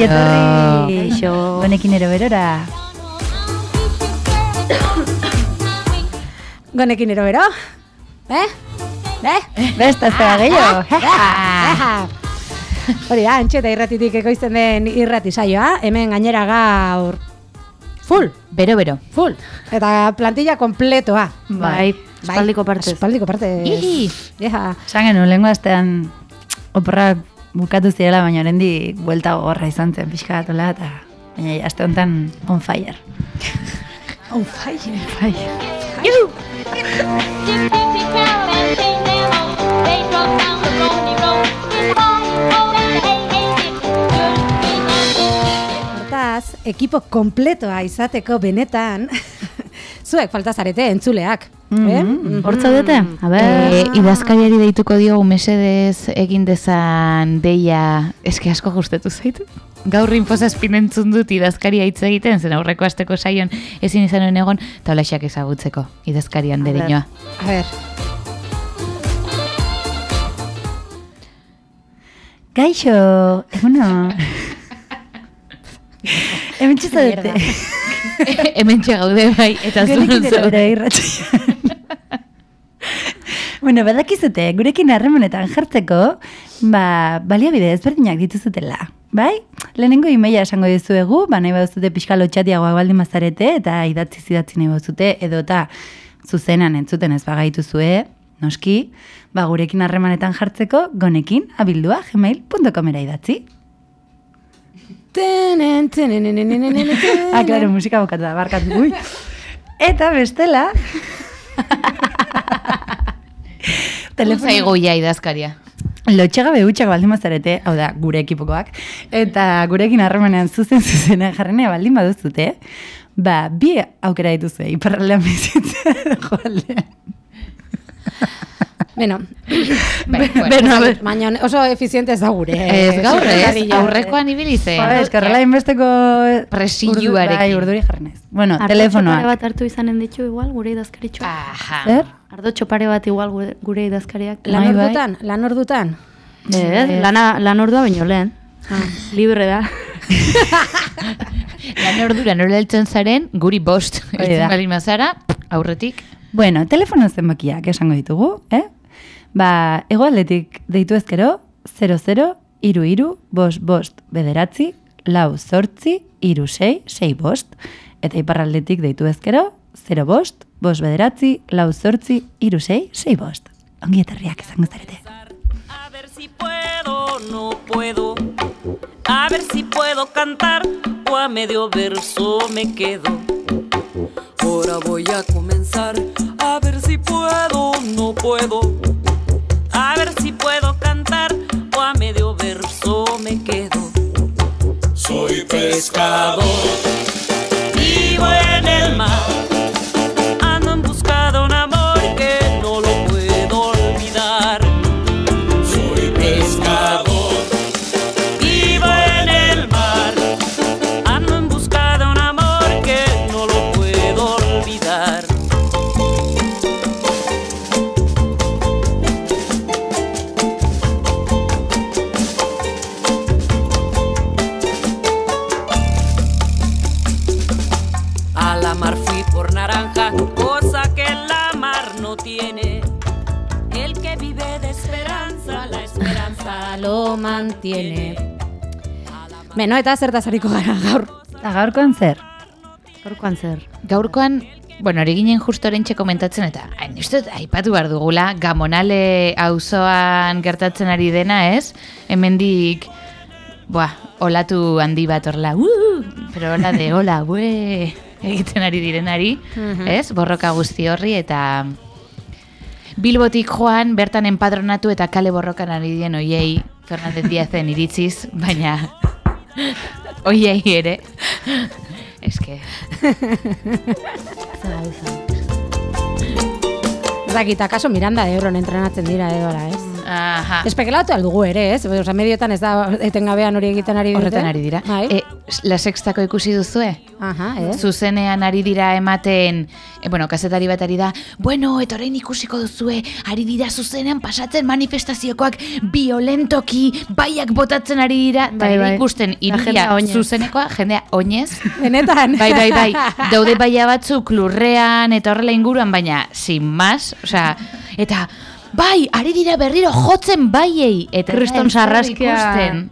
ongi etorri. Kaixo. Honekin ero berora. Gonekin ero bero. Eh? Eh? Besta ez da gehiago. Ah. Hori da, antxeta irratitik ekoizten den irrati saioa, hemen gainera gaur full, Bero, bero. full. Eta plantilla kompletoa. Bai. Espaldiko partez. Espaldiko partez. Ihi. Ja. Esan genuen, lehenko astean oporrak bukatu zirela, baina orendi buelta gogorra izan zen pixka bat hola, eta baina aste honetan on fire. On fire. Fire. Hortaz, ekipo kompletoa izateko benetan, zuek falta zarete entzuleak. eh? Mhm. Hor zaudete? A ber. E, idazkariari deituko diogu mesedez egin dezan deia eske asko gustatu zaitu. Gaur infozazpin entzun dut idazkaria hitz egiten, zen aurreko asteko saion ezin izan egon, eta holaxak ezagutzeko idazkarian ber. derinoa. A ber, Gaixo, eguno. Hemen txizadete. Hemen gaude bai, eta zuen irratsaioan. bueno, badakizute, gurekin harremanetan jartzeko, ba, baliabide ezberdinak dituzutela. Bai? Lehenengo imeia esango dizuegu, ba, nahi baduzute pixka lotxatiagoa baldin mazarete, eta idatzi zidatzi nahi baduzute, edo eta zuzenan entzuten ez bagaitu zue, noski, ba, gurekin harremanetan jartzeko, gonekin, abildua, gmail.comera idatzi. Ah, claro, musika bokatu da, barkatu. Ui. Eta bestela... Telefono... Zaigu ja idazkaria. Lotxegabe hutsak baldin bazarete, hau da, gure ekipokoak, eta gurekin harremanean zuzen zuzena jarrenea baldin baduzute, ba, bi aukera dituzue, iparraldean bizitzea joaldean. Bueno, Bai, bueno. Baina oso efiziente ez da gure. Ez gaur ez, aurrekoan ibili zen. Joder, eskerrela inbesteko... Presioarekin. Bai, urduri jarri naiz. Bueno, telefonoa. bat hartu izanen ditu igual gure idazkaritxo. Aha. Zer? Ardo txopare bat igual gure, idazkariak. Lan Bai, bai. ordutan, lan ordutan. Ez, lana, lan ordua baino lehen. Libre da. Lan ordura nola heltzen zaren, guri bost. Hori da. Heltzen bali mazara, aurretik. Bueno, telefono zenbakiak esango ditugu, eh? Ba, egoaldetik deitu ezkero, 00, iru iru, bost bost, bederatzi, lau zortzi, iru sei, sei bost. Eta iparraldetik deitu ezkero, 0 bost, bost bederatzi, lau zortzi, iru sei, sei bost. Ongi etorriak izango zarete. A ver si puedo, no puedo. A ver si puedo cantar o a medio verso me quedo. Ahora voy a comenzar. A ver si puedo, no puedo. A ver si puedo cantar o a medio verso me quedo. Soy pescador, vivo en el mar. Lo mantiene. Beno, eta zertaz hariko gara gaur. Eta gaurkoan zer? Gaurkoan zer. Gaurkoan, bueno, hori ginen justo orentxe komentatzen eta hain uste aipatu behar dugula, gamonale auzoan gertatzen ari dena, ez? Hemendik, buah, olatu handi bat orla, uh, pero hola de hola, bue, egiten ari direnari, ez? Borroka guzti horri eta... Bilbotik joan, bertan enpadronatu eta kale borrokan ari dien oiei Fernandez Diazen iritziz, baina oiei ere. Eske, Ez dakit, akaso Miranda de Ebron entrenatzen dira edo ala, ez? Aha, Espekulatu aldugu ere, ez? Osa, mediotan ez da etengabean hori egiten ari dute. horretan ari dira. Bai. E, la sextako ikusi duzue? Aha, ez? Zuzenean ari dira ematen, e, bueno, kazetari bat ari da, bueno, eta orain ikusiko duzue, ari dira zuzenean pasatzen manifestaziokoak violentoki, baiak botatzen ari dira, eta Bai, bai, ikusten oinez. zuzenekoa, jendea oinez, Benetan. bai, bai, bai, daude baia batzuk lurrean eta horrela inguruan, baina sin más, osea, eta bai, ari dira berriro jotzen baiei, eta Kriston sarraskia. ikusten.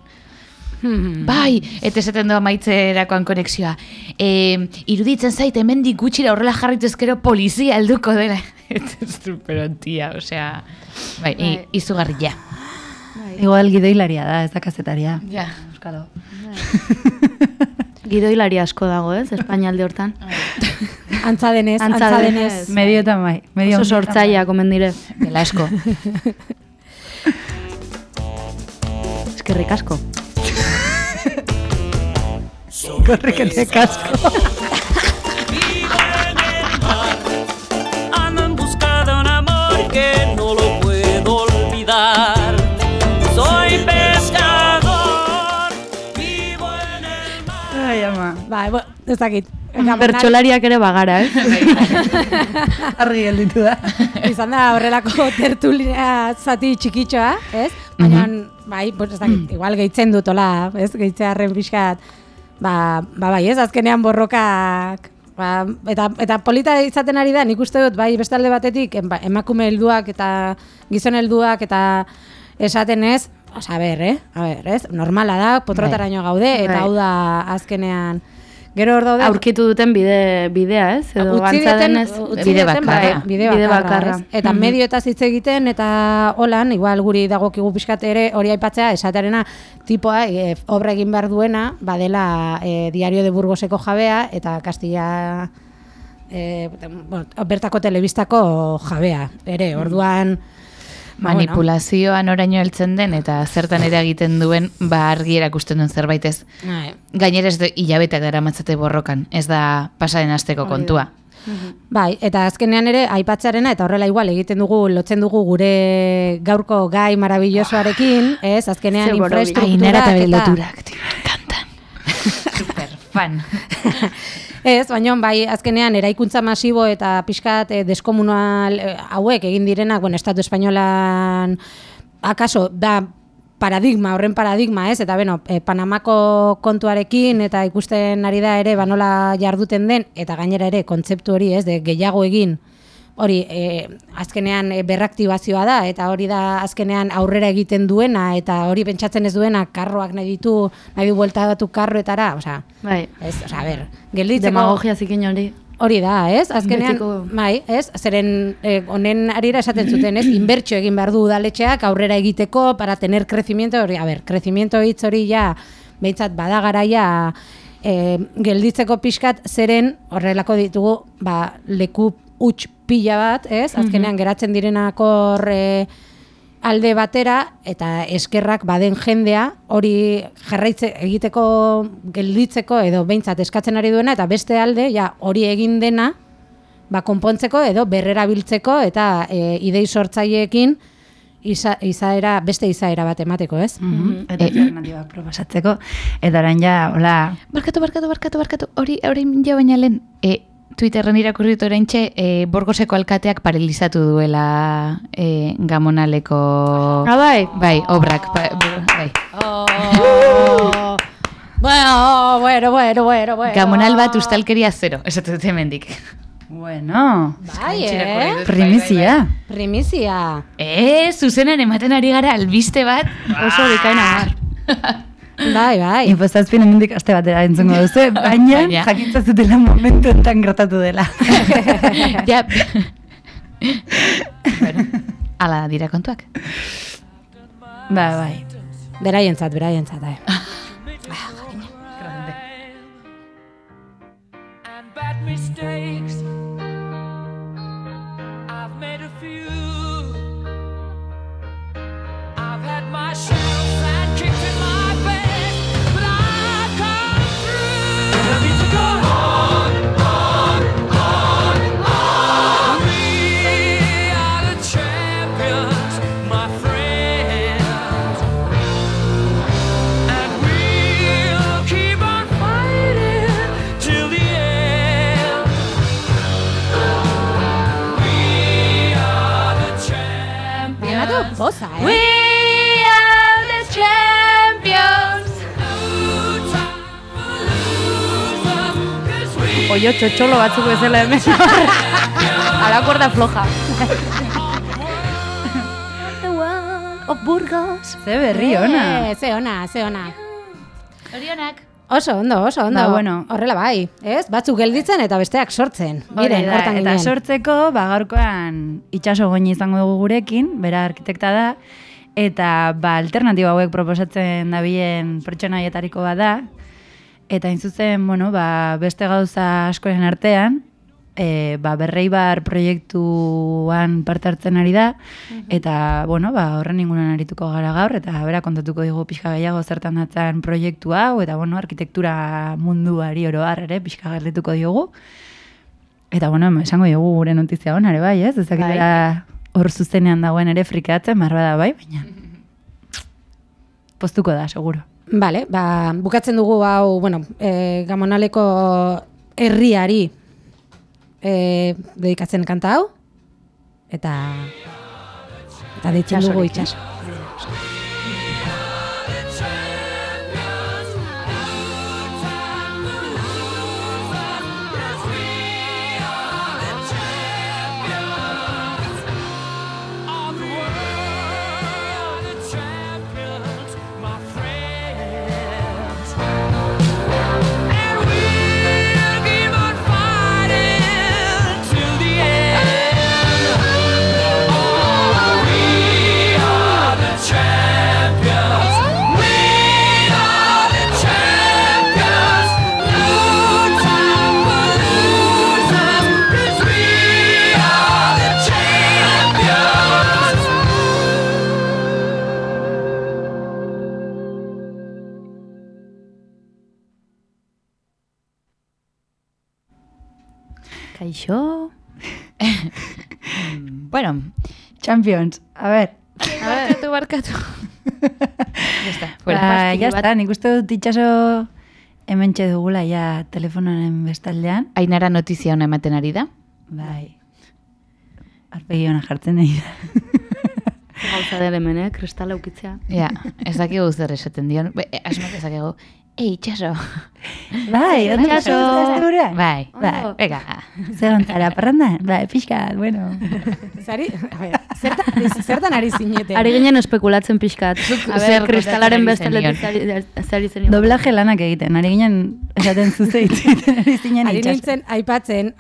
Bai, eta esaten du amaitzerakoan konexioa. E, iruditzen zait, hemendik gutxira horrela jarritu ezkero polizia helduko dela. Eta ez du, pero tia, osea, bai, i, izugarria. Igual gidoilaria da, ez da kazetaria. Ja. Euskalo. Gidoilari asko dago, ez? Espainialde hortan. Antza denez, Antza antza denez. denez. Mediotan bai. Medio Oso sortzaia komen dire. Dela asko. Eskerrik asko. Korreketek asko. Bai, bo, ez dakit. Gamonal- Bertsolariak ere bagara, eh? Argi gelditu da. izan da horrelako tertulia zati txikitxoa, ez? Baina, bai, pues, ez dakit, igual gehitzen dutola, ez? Gehitzearen pixkat, ba, ba, bai, ez? Azkenean borrokak, ba, eta, eta polita izaten ari da, nik uste dut, bai, beste alde batetik, ba, emakume helduak eta gizon helduak eta esaten ez, Osa, a ber, eh? A ber, ez? Normala da, potrotaraino gaude, eta Bai. hau da azkenean, gero hor daude, Aurkitu duten bide, bidea, ez? Edo Utzi denez, utzi bide bakarra. bai, bide bakarra, bakarra. ez? Eta Mhm. medioetaz hitz egiten eta holan, igual guri dagokigu pixkat ere hori aipatzea, esaterena tipoa e, obra egin behar duena, badela e, Diario de Burgoseko jabea eta Kastilla e, bueno, bertako telebistako jabea, ere, orduan ba, bueno, Manipulazioan oraino heltzen den eta zertan ere egiten duen, ba argi erakusten duen zerbait ez. bai. Gainera ez hilabeteak daramatzate borrokan, ez da pasaren asteko kontua. Bai, eta azkenean ere aipatzearena eta horrela igual egiten dugu lotzen dugu gure gaurko gai marabillosoarekin, ez? Azkenean Ainara eta loturak, encantan. Super fan. Ez, baina bai azkenean eraikuntza masibo eta pixkat eh, deskomunal eh, hauek egin direnak, bueno, Estatu Espainolan akaso da paradigma, horren paradigma, ez? Eta beno, eh, Panamako kontuarekin eta ikusten ari da ere banola jarduten den eta gainera ere kontzeptu hori, ez, de gehiago egin hori e, azkenean e, berraktibazioa da eta hori da azkenean aurrera egiten duena eta hori pentsatzen ez duena karroak nahi ditu, nahi du buelta datu karroetara, osea, Bai. ez, osea, a ber, gelditzeko Demagogia zikin hori. hori da, ez? Azkenean, Betiko- bai, ez? Zeren eh, honen arira esaten zuten, ez? Inbertsio egin behar du udaletxeak aurrera egiteko para tener crecimiento, hori, a ber, crecimiento hitz hori ja behintzat bada garaia eh, gelditzeko pixkat zeren horrelako ditugu ba, leku huts pila bat, ez? Azkenean geratzen direnak hor eh, alde batera eta eskerrak baden jendea hori jarraitze egiteko gelditzeko edo behintzat eskatzen ari duena eta beste alde ja hori egin dena ba konpontzeko edo berrerabiltzeko eta e, idei sortzaileekin iza, izaera, beste izaera bat emateko, ez? Mhm. Eta alternatibak proposatzeko. Eta orain ja, hola, Barkatu, barkatu, barkatu, barkatu. Hori, hori ja baina lehen, e, Twitterren irakurri dut oraintxe, e, Borgoseko alkateak paralizatu duela e, Gamonaleko... Ah, bai? Bai, obrak. Pa, bai. Oh, bueno, bueno, bueno, bueno, bueno. Gamonal bat ustalkeria zero, esatu dut hemendik. bueno, Bai, eh? primizia. Primizia. E, zuzenan ematen ari gara albiste bat. Oso bikaina Bai, bai. Infostazpien emendik aste batera entzungo duzu, baina Baina. jakintza zutela momentu enten gertatu dela. ja. bueno, ala dira kontuak. ba, bai. Beraientzat, beraientzat, eh. Oio txotxolo batzuk bezala hemen. Ala kuerda floja. Of Burgos. Ze berri ona. Eh, ze ona, ze ona. Orionak. Oso ondo, oso ondo. Ba, bueno. Horrela bai, ez? Batzuk gelditzen eta besteak sortzen. Miren, da, hortan eta ginen. sortzeko, ba, gaurkoan itxaso goini izango dugu gurekin, bera arkitekta da, eta ba, alternatiba hauek proposatzen dabien pertsonaietariko bada, eta hain zuzen, bueno, ba, beste gauza askoren artean, e, ba, berreibar proiektuan parte hartzen ari da, eta, bueno, ba, horren inguruan arituko gara gaur, eta bera kontatuko digu pixka gehiago zertan datzen proiektu hau, eta, bueno, arkitektura munduari oro har ere pixka galdetuko diogu. Eta, bueno, esango diogu gure notizia hon, ere bai, ez? Ez dakit Bai. hor zuzenean dagoen ere frikatzen, marra bai, baina postuko da, seguro. Vale, ba, bukatzen dugu hau, bueno, e, gamonaleko herriari e, dedikatzen kanta hau, eta eta deitzen dugu itxaso. Kaixo. Bueno, Champions, a ver. barkatu, barkatu. ya está, fuera. Ba, ya está, nik uste dut itxaso hemen dugula ja telefonoaren bestaldean. Ainara notizia ona ematen ari da. Bai. Arpegi hona jartzen nahi da. Gauza dela hemen, eh? Kristala ukitzea. Ja, ez dakigu zer esaten dion. Be, asmak ezakigu, ei, itxaso. Bai, ondo Itxaso. Bai, Bai. Venga. Zer gontzara, parrandan? Bai, pixka, bueno. Zari, a ver, zertan, zertan ari zineten? Ari ginen espekulatzen pixkat. A zer ber, kristalaren besteletik zari zen. Doblaje lanak egiten, ari ginen esaten zuzeiten, ari zinen Ari itxaso. nintzen aipatzen,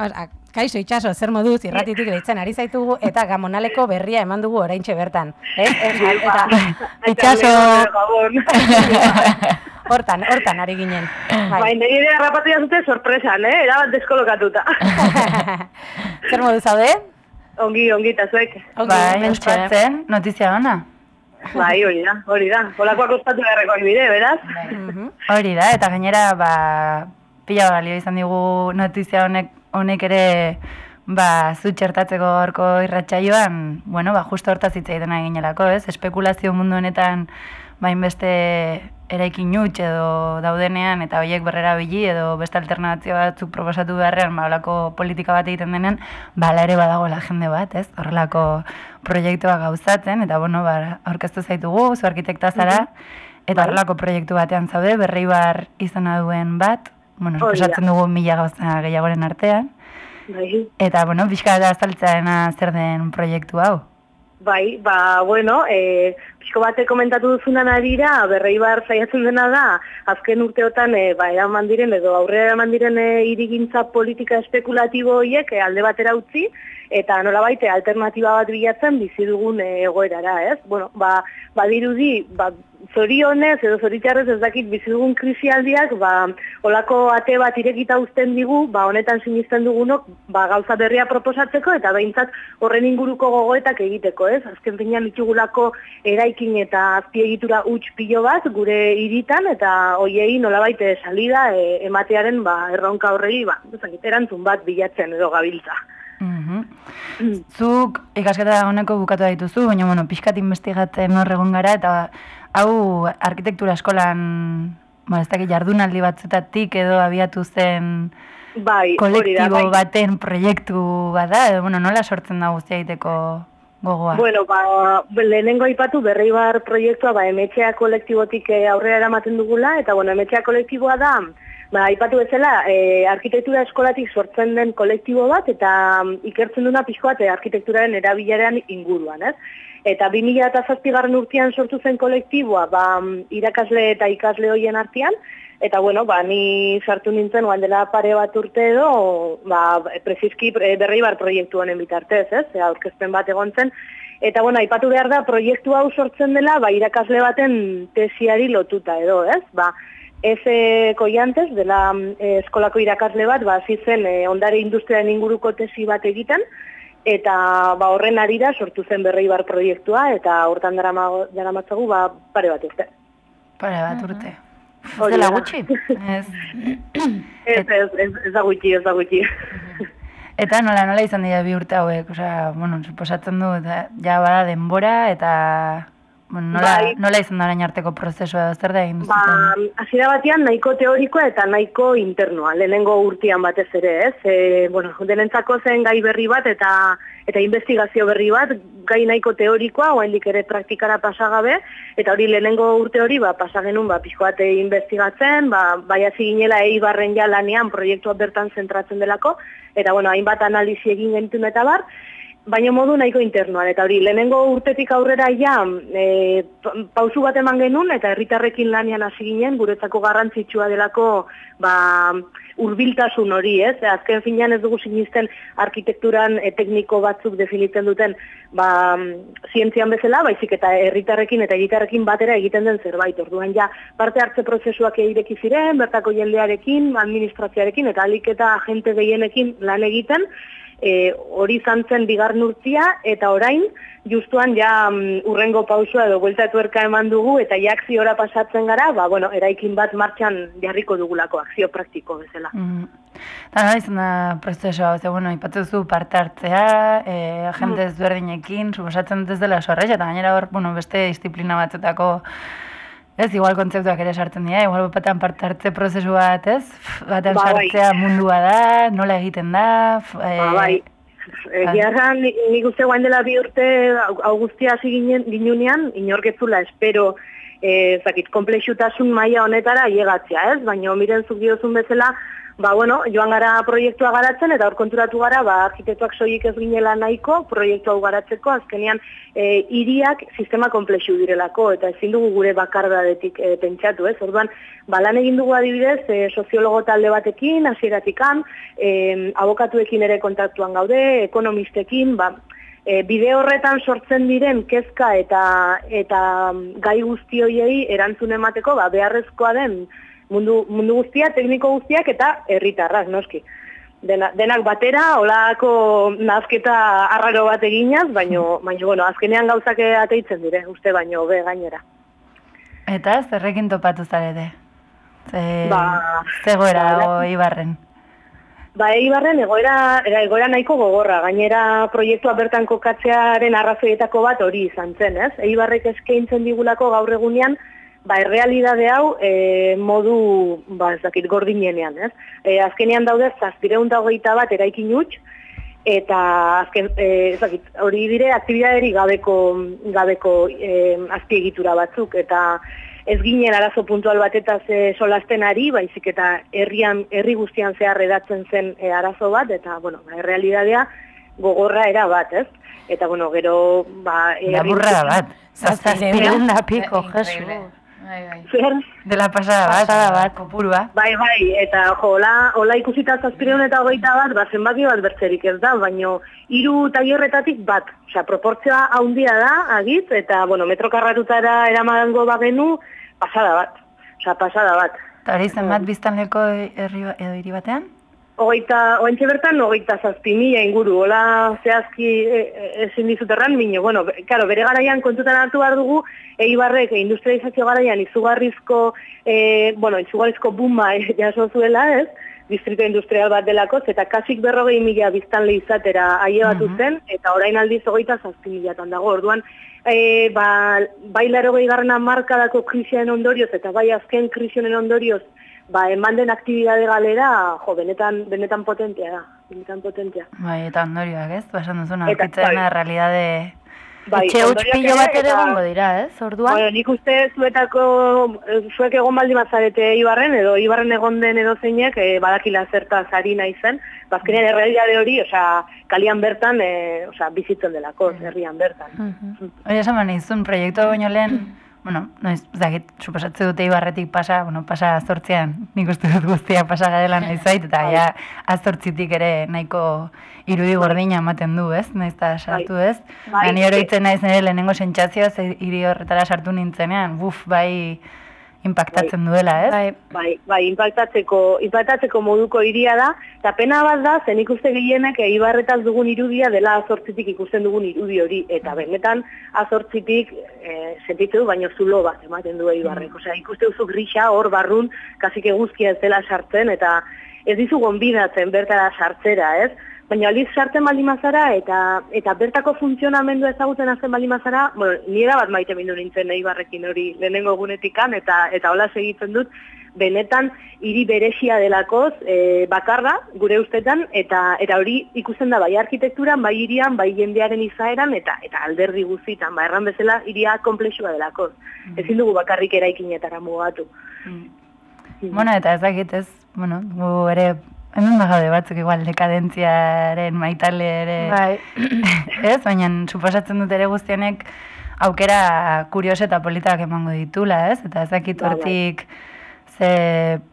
kaixo itxaso, zer moduz, irratitik deitzen ari zaitugu, eta gamonaleko berria eman dugu oraintxe bertan. Ez? Ez, eta, Itxaso, hortan, hortan ari ginen. Bai, Bai. nire ere harrapatu zute sorpresan, eh? Erabat deskolokatuta. zer moduz zaude? ongi, ongi, eta zuek. Ongi, bai, ospatzen, notizia ona. Bai, hori da, hori da. Holakoak ospatu beharrekoak bide, beraz? Hori da, eta gainera, ba, pila balio izan digu notizia honek, honek ere, ba, zu txertatzeko gaurko irratsaioan, bueno, ba, justo hortaz hitz egiten ari ginelako, ez? Espekulazio mundu honetan, ba, inbeste eraikin huts edo daudenean, eta horiek berrera bili, edo beste alternatio batzuk proposatu beharrean, ba, holako politika bat egiten denean, ba, hala ere badagoela jende bat, ez? Horrelako proiektuak gauzatzen, eta, bueno, ba, aurkeztu zaitugu, zu arkitekta zara, Eta horrelako proiektu batean zaude, berreibar izena duen bat, bueno, esatzen dugu mila gauza gehiagoren artean. Bai, Eta, bueno, pixka da azaltzaena zer den proiektu hau. bai, ba, bueno, e, pixko bate komentatu duzunan arira, berreibar saiatzen dena da, azken urteotan, e, ba, eraman diren, edo aurrera eraman diren e, irigintza politika espekulatibo horiek e, alde batera utzi, eta nolabait alternatiba bat bilatzen bizi dugun egoerara, ez? Bueno, ba, badirudi, ba, zorionez edo zoritxarrez ez dakit bizi dugun krisialdiak, ba, olako ate bat irekita uzten digu, ba, honetan sinisten dugunok, ba, gauza berria proposatzeko, eta behintzat horren inguruko gogoetak egiteko, ez? Azken finean ditugulako eraikin eta azpiegitura huts pilo bat gure hiritan, eta hoiei nolabait salida eh, ematearen ba, erronka horregi, ba, ez dakit, erantzun bat bilatzen edo gabiltza. Mhm. Zuk ikasketa honeko bukatu dituzu, baina bueno, pixkat investigatzen hor egon gara, eta hau arkitektura eskolan, ba, ez dakit jardunaldi batzutatik edo abiatu zen Bai, da, kolektibo bai. baten proiektu bada, edo bueno, nola sortzen da guztia egiteko gogoa. Bueno, ba, lehenengo aipatu berreibar proiektua ba, emetxea kolektibotik eh, aurrera eramaten dugula, eta bueno, emetxea kolektiboa da, ba, aipatu bezala, e, arkitektura eskolatik sortzen den kolektibo bat, eta mm, ikertzen duna pixko bat eh, arkitekturaren erabileran inguruan, ez? Eta 2008 garren urtean sortu zen kolektiboa, ba, irakasle eta ikasle hoien artean, Eta bueno, ba, ni sartu nintzen oan dela pare bat urte edo, ba, prezizki e, berribar proiektu honen bitartez, ez? Ea, aurkezpen bat egon zen. Eta bueno, aipatu behar da, proiektu hau sortzen dela, ba, irakasle baten tesiari lotuta edo, ez? Ba, ez e, koiantez, dela e, eskolako irakasle bat, ba, hasi zen e, ondare industriaren inguruko tesi bat egiten, eta ba, horren arira sortu zen berribar proiektua, eta hortan dara, dara matzagu, ba, pare bat urte. Pare bat urte. Ez Hori dela da. gutxi. Ez. Ez, ez, ez, ez da gutxi, ez da gutxi. Eta nola, nola izan dira bi urte hauek, osea, bueno, suposatzen du, ja bada denbora, eta bueno, nola, Bai. nola izan da orain arteko prozesua, zer da egin Ba, duzuten? hasiera batean nahiko teorikoa eta nahiko internoa, lehenengo urtean batez ere, ez? E, bueno, denentzako zen gai berri bat eta eta investigazio berri bat, gai nahiko teorikoa, oraindik ere praktikara pasagabe, eta hori lehenengo urte hori, ba, pasa genuen, ba, pixko bat investigatzen, ba, bai hasi ginela eibarren ja lanean proiektua bertan zentratzen delako, eta bueno, hainbat analizi egin genitun eta bar, baina modu nahiko internoan, eta hori, lehenengo urtetik aurrera ja, e, pa- pausu bat eman genuen, eta herritarrekin lanian hasi ginen, guretzako garrantzitsua delako, ba, urbiltasun hori, ez? Azken finean ez dugu sinisten arkitekturan e, tekniko batzuk definitzen duten, ba, zientzian bezala, baizik eta herritarrekin eta egitarrekin batera egiten den zerbait. Orduan ja, parte hartze prozesuak ireki ziren, bertako jendearekin, administrazioarekin, eta alik eta agente gehienekin lan egiten, e, hori izan zen bigarren urtzia, eta orain, justuan ja mm, urrengo pausua edo buelta etuerka eman dugu, eta ja akziora pasatzen gara, ba, bueno, eraikin bat martxan jarriko dugulako, akzio praktiko bezala. Mm. Eta nola izan da prozesua, ze, bueno, ipatu zu parte hartzea, e, agente Mm. ezberdinekin, suposatzen dut ez dela sorreza, eta gainera hor, bueno, beste disiplina batzetako, ez, igual kontzeptuak ere sartzen dira, igual batean parte hartze prozesu bat, ez, batean Ba, bai. sartzea mundua da, nola egiten da, f- e, Ba, bai. Egia erran, ni- nik uste guain dela bi urte au- augustia hasi ginen ginunean, inorketzula espero eh, zakit, komplexutasun maila honetara llegatzea, ez? Baina miren zuk diozun bezala, ba, bueno, joan gara proiektua garatzen, eta hor konturatu gara, ba, arkitektuak soilik ez ginela nahiko, proiektu hau garatzeko, azkenean, e, iriak sistema komplexu direlako, eta ezin dugu gure bakardadetik e, pentsatu, ez? Orduan, ba, lan egin dugu adibidez, e, soziologo talde batekin, hasieratikan, e, abokatuekin ere kontaktuan gaude, ekonomistekin, ba, e, bide horretan sortzen diren kezka eta eta gai guzti hoiei erantzun emateko ba, beharrezkoa den mundu, mundu guztia, tekniko guztiak eta herritarrak noski. Dena, denak batera, olako nazketa arraro bat eginaz, baino, baino, bueno, azkenean gauzak ateitzen dire, uste baino, be gainera. Eta zerrekin topatu zarete? Ze, Ba, zegoera ba, Ibarren. Ba, Eibarren egoera, era, egoera nahiko gogorra, gainera proiektua bertan kokatzearen arrazoietako bat hori izan zen, ez? Eibarrek eskaintzen digulako gaur egunean, ba, errealidade hau e, modu, ba, ez dakit, gordinenean, ez? E, azkenean daude, zazpireun hogeita bat eraikin huts, eta azken, e, ez dakit, hori dire, aktibidaderi gabeko, gabeko e, azpiegitura batzuk, eta ez ginen arazo puntual batetaz e, solasten ari, baizik eta herrian herri guztian zehar edatzen zen e, arazo bat, eta, bueno, ba, errealidadea gogorra era bat, ez? Eta, bueno, gero, ba... Laburra bat. Zazpireun da piko, jesu. Bai, bai. Zer? De la pasada bat, pasada bat, kopurua. Bai, bai, eta jo, hola, hola ikusita zazpireun eta hogeita bat, ba, zenbaki bat bertzerik ez da, baino hiru tailerretatik bat. Osea, proportzioa handia da, agitz, eta, bueno, metro karratutara eramango bagenu, pasada bat. Osea, pasada bat. Eta hori zenbat biztanleko herri ba- edo hiri batean? Hogeita, oentxe bertan, hogeita zazpi mila inguru, hola zehazki e, e, ezin dizut erran, bueno, claro, bere garaian kontutan hartu behar dugu, eibarrek e, industrializazio garaian izugarrizko, e, bueno, izugarrizko buma e, jaso zuela, ez? distrito industrial bat delako, eta kasik berrogei mila biztanle izatera aie batu zen, eta orain aldiz hogeita zazpi milatan dago, orduan, e, ba, bai laro garrana markadako krisiaren ondorioz, eta bai azken krisionen ondorioz, ba, eman den aktibidade galera, jo, benetan, benetan potentea da, benetan potentea. Bai, eta ondorioak ez, basan duzuna, Eta, aurkitzen bai. realidade Bai, Etxe huts ondorioak pilo bat ere egongo dira, ez? Orduan? Bueno, nik uste zuetako, eh, zuek egon baldi mazarete Ibarren, edo Ibarren egon den edo zeinek, e, badakila zerta zari nahi zen, bazkenean errealitate hori, osea, kalian bertan, e, osea, bizitzen delako, herrian bertan. Hori esan behar nizun, proiektu baino lehen, bueno, noiz, zakit, suposatze dute ibarretik pasa, bueno, pasa azortzean, nik uste dut guztia pasa garela nahi zait, eta ja azortzitik ere nahiko irudi gordina ematen du, ez? Naiz eta sartu, ez? Bai. Ba, oroitzen naiz nire lehenengo sentsazioa, hiri horretara sartu nintzenean, buf, bai, impactatzen duela, ez? Bai, Bai, bai, impactatzeko, impactatzeko moduko iria da, eta pena bat da, zen ikuste gehienek e, Ibarretaz dugun irudia dela azortzitik ikusten dugun irudi hori, eta benetan azortzitik e, sentitzen du, baino zulo bat ematen du Ibarrek. Osea, ikuste duzu grisa hor barrun, kasik eguzkia ez dela sartzen, eta ez dizu gonbidatzen bertara sartzera, ez? Baina aliz sartzen baldin mazara eta eta bertako funtzionamendua ezagutzen hasten baldin mazara, bueno, ni era bat maite mindu nintzen Eibarrekin hori lehenengo egunetikan eta eta hola segitzen dut benetan hiri beresia delakoz e, bakarra gure ustetan eta eta hori ikusten da bai arkitekturan, bai hirian, bai jendearen izaeran eta eta alderdi guztitan, ba erran bezala hiria komplexua delakoz. Ezin dugu bakarrik eraikinetara mugatu. Bueno, eta ez dakit ez, bueno, gu ere, hemen bagaude batzuk igual dekadentziaren maitale ere, bai. ez? Baina suposatzen dut ere guztionek aukera kurios eta politak emango ditula, ez? Eta ez dakit Bai, bai. hortik ze,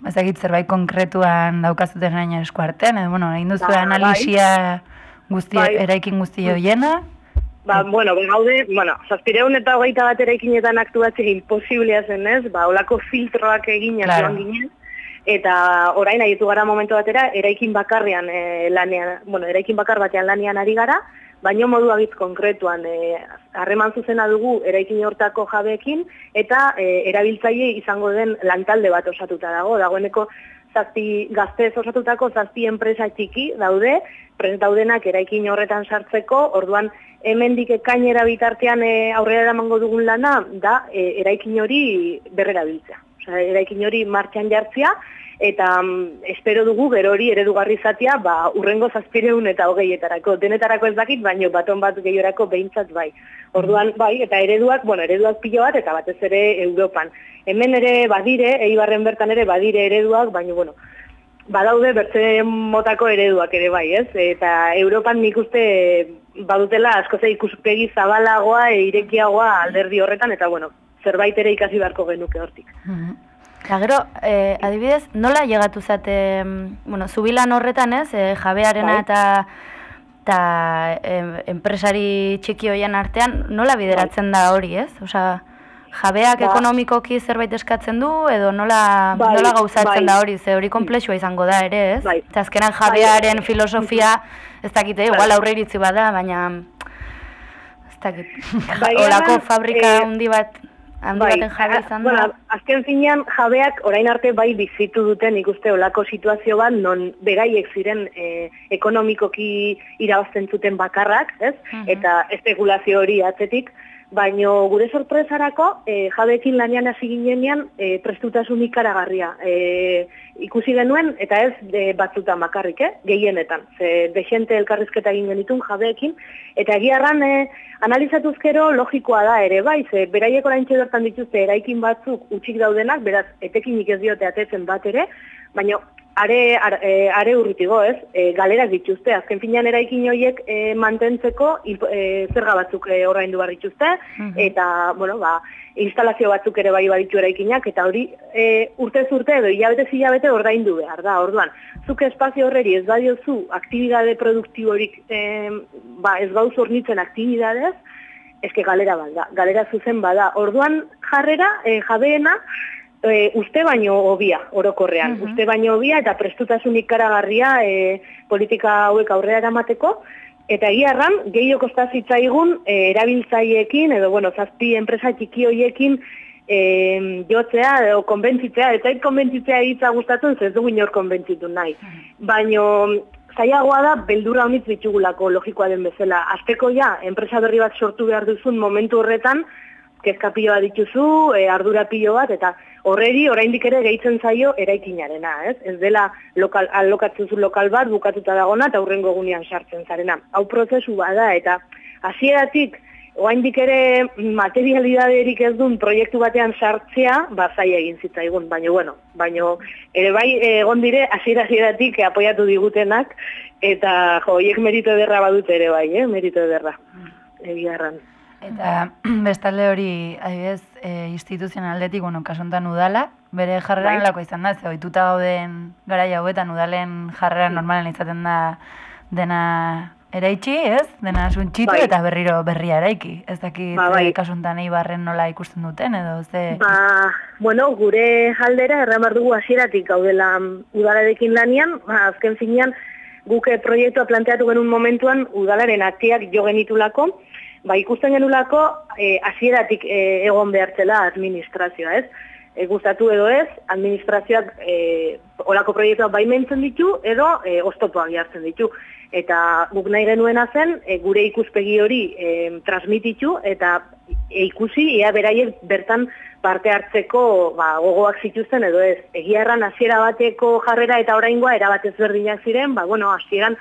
ez dakit zerbait konkretuan daukazuten gaina eskuartean, edo, bueno, egin duzu Ba, analisia guzti, Bai. eraikin guzti hoiena, Ba, bueno, ba, gaude, bueno, zazpireun eta hogeita bat eraikinetan aktuatzea imposiblea zen ez, ba, olako filtroak egin Claro. ginen, eta orain aietu gara momentu batera, eraikin bakarrean e, lanean, bueno, eraikin bakar batean lanean ari gara, baino modu agitz konkretuan, e, harreman zuzena dugu eraikin hortako jabeekin, eta e, erabiltzaile izango den lantalde bat osatuta dago, dagoeneko zazpi gaztez osatutako zazpi enpresa txiki daude, prest daudenak eraikin horretan sartzeko, orduan hemendik ekainera bitartean e, aurrera eramango dugun lana da e, eraikin hori berrerabiltzea. Eraikin hori martxan jartzea eta mm, espero dugu gero hori eredugarri izatea ba urrengo 700 eta hogeietarako. Denetarako ez dakit, baino baton bat gehiorako behintzat bai. Orduan bai eta ereduak, bueno, ereduak pilo bat eta batez ere Europan. Hemen ere badire, Eibarren bertan ere badire ereduak, baino bueno, badaude bertze motako ereduak ere bai, ez? Eta Europan nik uste badutela askoz ikuspegi zabalagoa e irekiagoa alderdi horretan eta bueno, zerbait ere ikasi beharko genuke hortik. Eta gero, eh, adibidez, nola llegatu zate, mm, bueno, zubilan horretan ez, eh, jabearena Bai. eta eta enpresari txiki hoien artean, nola bideratzen da hori, ez? Osea, jabeak Ba. ekonomikoki zerbait eskatzen du, edo nola, Bai, nola gauzatzen bai. da hori, ze hori komplexua izango da ere, ez? Bai. Eta azkenan jabearen filosofia, ez dakite, igual aurre iritzi bada, baina ez dakit, Bai, olako eran, fabrika eh, handi bat, handi baten jabe a- izan bueno, da. azken finean jabeak orain arte bai bizitu duten ikuste olako situazio bat non beraiek ziren e, ekonomikoki irabazten zuten bakarrak, ez? Eta espekulazio hori atzetik, baino gure sorpresarako e, jabeekin lanean hasi ginenean e, prestutasun ikaragarria e, ikusi genuen eta ez e, batzutan bakarrik, eh? gehienetan. Ze dexente elkarrizketa egin genitun jabeekin eta egiarran e, analizatuzkero logikoa da ere bai, ze beraiek orain bertan dituzte eraikin batzuk utxik daudenak, beraz etekinik ez diote atetzen bat ere, baina are, are, e, are urritigo ez, e, galerak dituzte, azken finean eraikin horiek e, mantentzeko e, zerga batzuk e, ordaindu behar dituzte, eta, bueno, ba, instalazio batzuk ere bai baditu eraikinak, eta hori e, urtez urte edo hilabete hilabete ordaindu behar da, orduan. Zuk espazio horreri ez badiozu aktibidade produktiborik e, ba, ez gauz hornitzen aktibidadez, eske galera bada, galera zuzen bada. Orduan jarrera, e, jabeena, e, uste baino hobia, orokorrean. Uste baino hobia eta prestutasun ikaragarria e, politika hauek aurrera eramateko, Eta egia erran, gehiago kosta zitzaigun e, erabiltzaileekin, edo, bueno, zazpi enpresa txiki hoiekin e, jotzea, edo konbentzitzea, eta ez konbentzitzea hitza gustatzen, ez dugu inor konbentzitu nahi. Baino, zaiagoa da, beldurra honitz ditugulako logikoa den bezala. Azteko ja, enpresa berri bat sortu behar duzun momentu horretan, kezka bat dituzu, e, ardura pilo bat, eta horreri oraindik ere gehitzen zaio eraikinarena, ez? Ez dela lokal, alokatzen zu lokal bat bukatuta dagona eta aurrengo egunean sartzen zarena. Hau prozesu bada eta hasieratik oaindik ere materialidaderik ez duen proiektu batean sartzea, ba egin zitzaigun, baina bueno, baina ere bai eh, egon dire hasiera hasieratik apoiatu digutenak eta jo, hiek merito ederra badute ere bai, eh, merito ederra. Egia erran. Eta bestalde hori, adibidez, e, instituzionaldetik, bueno, kasuntan udala, bere jarrera Bai. nolako izan da, ze ohituta gauden garai hauetan udalen jarrera normalen izaten da dena eraitsi, ez? Dena suntxitu Bai. eta berriro berria eraiki. Ez dakit Ba, bai. e, kasuntan eibarren nola ikusten duten edo ze... Ba, bueno, gure aldera erran behar dugu hasieratik gaudela mm, udalarekin lanian, ba, azken finean guk eh, proiektua planteatu genuen momentuan udalaren aktiak jo genitulako, ba, ikusten genulako eh, hasieratik eh, egon behartzela administrazioa, ez? E, gustatu edo ez, administrazioak e, olako proiektuak baimentzen ditu edo e, oztopoak jartzen ditu. Eta guk nahi genuena zen, e, gure ikuspegi hori e, transmititu eta e, ikusi ea beraiek bertan parte hartzeko ba, gogoak zituzten edo ez. Egia erran hasiera bateko jarrera eta oraingoa erabat ezberdinak ziren, ba, bueno, hasieran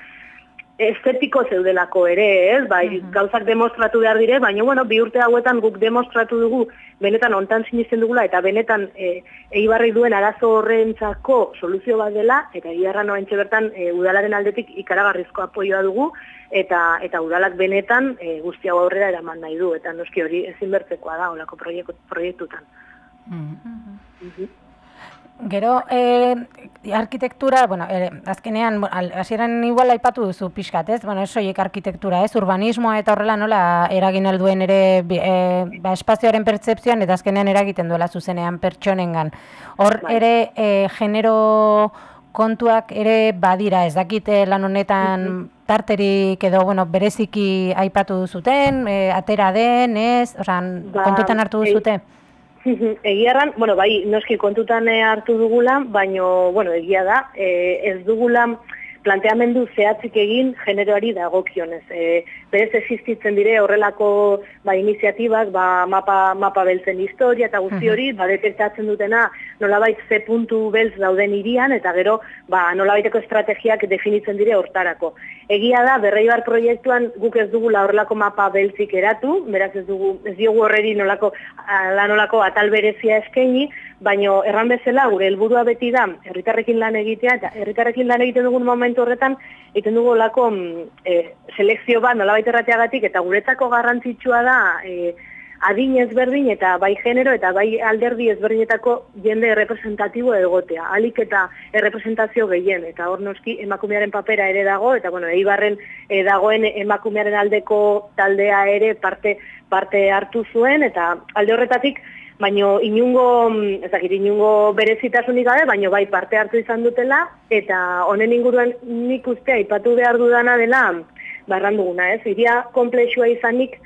estetiko zeudelako ere, ez? Bai, gauzak demostratu behar dire, baina bueno, bi urte hauetan guk demostratu dugu benetan ontan sinisten dugula eta benetan e, eibarri duen arazo horrentzako soluzio bat dela eta egiarra noentxe bertan e, udalaren aldetik ikaragarrizko apoioa dugu eta eta udalak benetan e, guzti hau aurrera eraman nahi du eta noski hori ezinbertzekoa da olako proiektu, proiektutan. Mm. Gero, e, arkitektura, bueno, e, azkenean, hasieran igual aipatu duzu pixkat, ez? Bueno, ez soiek arkitektura, ez? Urbanismoa eta horrela nola eragin alduen ere e, ba, espazioaren pertzepzioan eta azkenean eragiten duela zuzenean pertsonengan. Hor Bai. ere e, genero kontuak ere badira, ez dakite lan honetan tarterik edo, bueno, bereziki aipatu duzuten, e, atera den, ez? Osea, Ba, kontutan hartu duzute? egia erran, bueno, bai, noski kontutan eh, hartu dugula, baino, bueno, egia da, e, ez dugula planteamendu zehatzik egin generoari dagokionez. E, berez existitzen dire horrelako ba, iniziatibak, ba, mapa, mapa beltzen historia eta guzti hori, ba, detektatzen dutena nolabait ze puntu beltz dauden irian, eta gero ba, nolabaiteko estrategiak definitzen dire hortarako. Egia da, berreibar proiektuan guk ez dugula horrelako mapa beltzik eratu, beraz ez dugu, ez diogu horreri nolako, ala nolako atal berezia eskaini, baino erran bezala gure helburua beti da herritarrekin lan egitea eta herritarrekin lan egiten dugun momentu horretan egiten dugu lako e, selekzio bat nolabait errateagatik eta guretzako garrantzitsua da e, adin ezberdin eta bai genero eta bai alderdi ezberdinetako jende representatibo egotea. Alik eta errepresentazio gehien eta hor noski emakumearen papera ere dago eta bueno, Eibarren e, dagoen emakumearen aldeko taldea ere parte parte hartu zuen eta alde horretatik baino inungo, mm, ez dakit, inungo berezitasunik gabe, baino bai parte hartu izan dutela, eta honen inguruan nik uste aipatu behar dudana dela, barran duguna, ez? Iria komplexua izanik,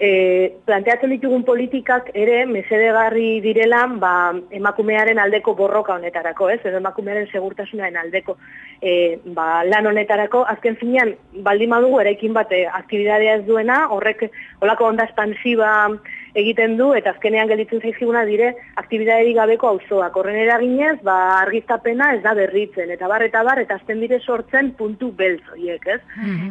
e, planteatzen ditugun politikak ere mesedegarri direla ba, emakumearen aldeko borroka honetarako, ez? Edo emakumearen segurtasunaren aldeko e, ba, lan honetarako. Azken finean, baldin badugu eraikin bat e, aktibidadea ez duena, horrek olako onda espansiba egiten du, eta azkenean gelditzen zaizkiguna dire aktibidaderik gabeko auzoak. Horren eraginez, ba, argiztapena ez da berritzen, eta bar, eta bar, eta azten dire sortzen puntu beltz horiek, ez?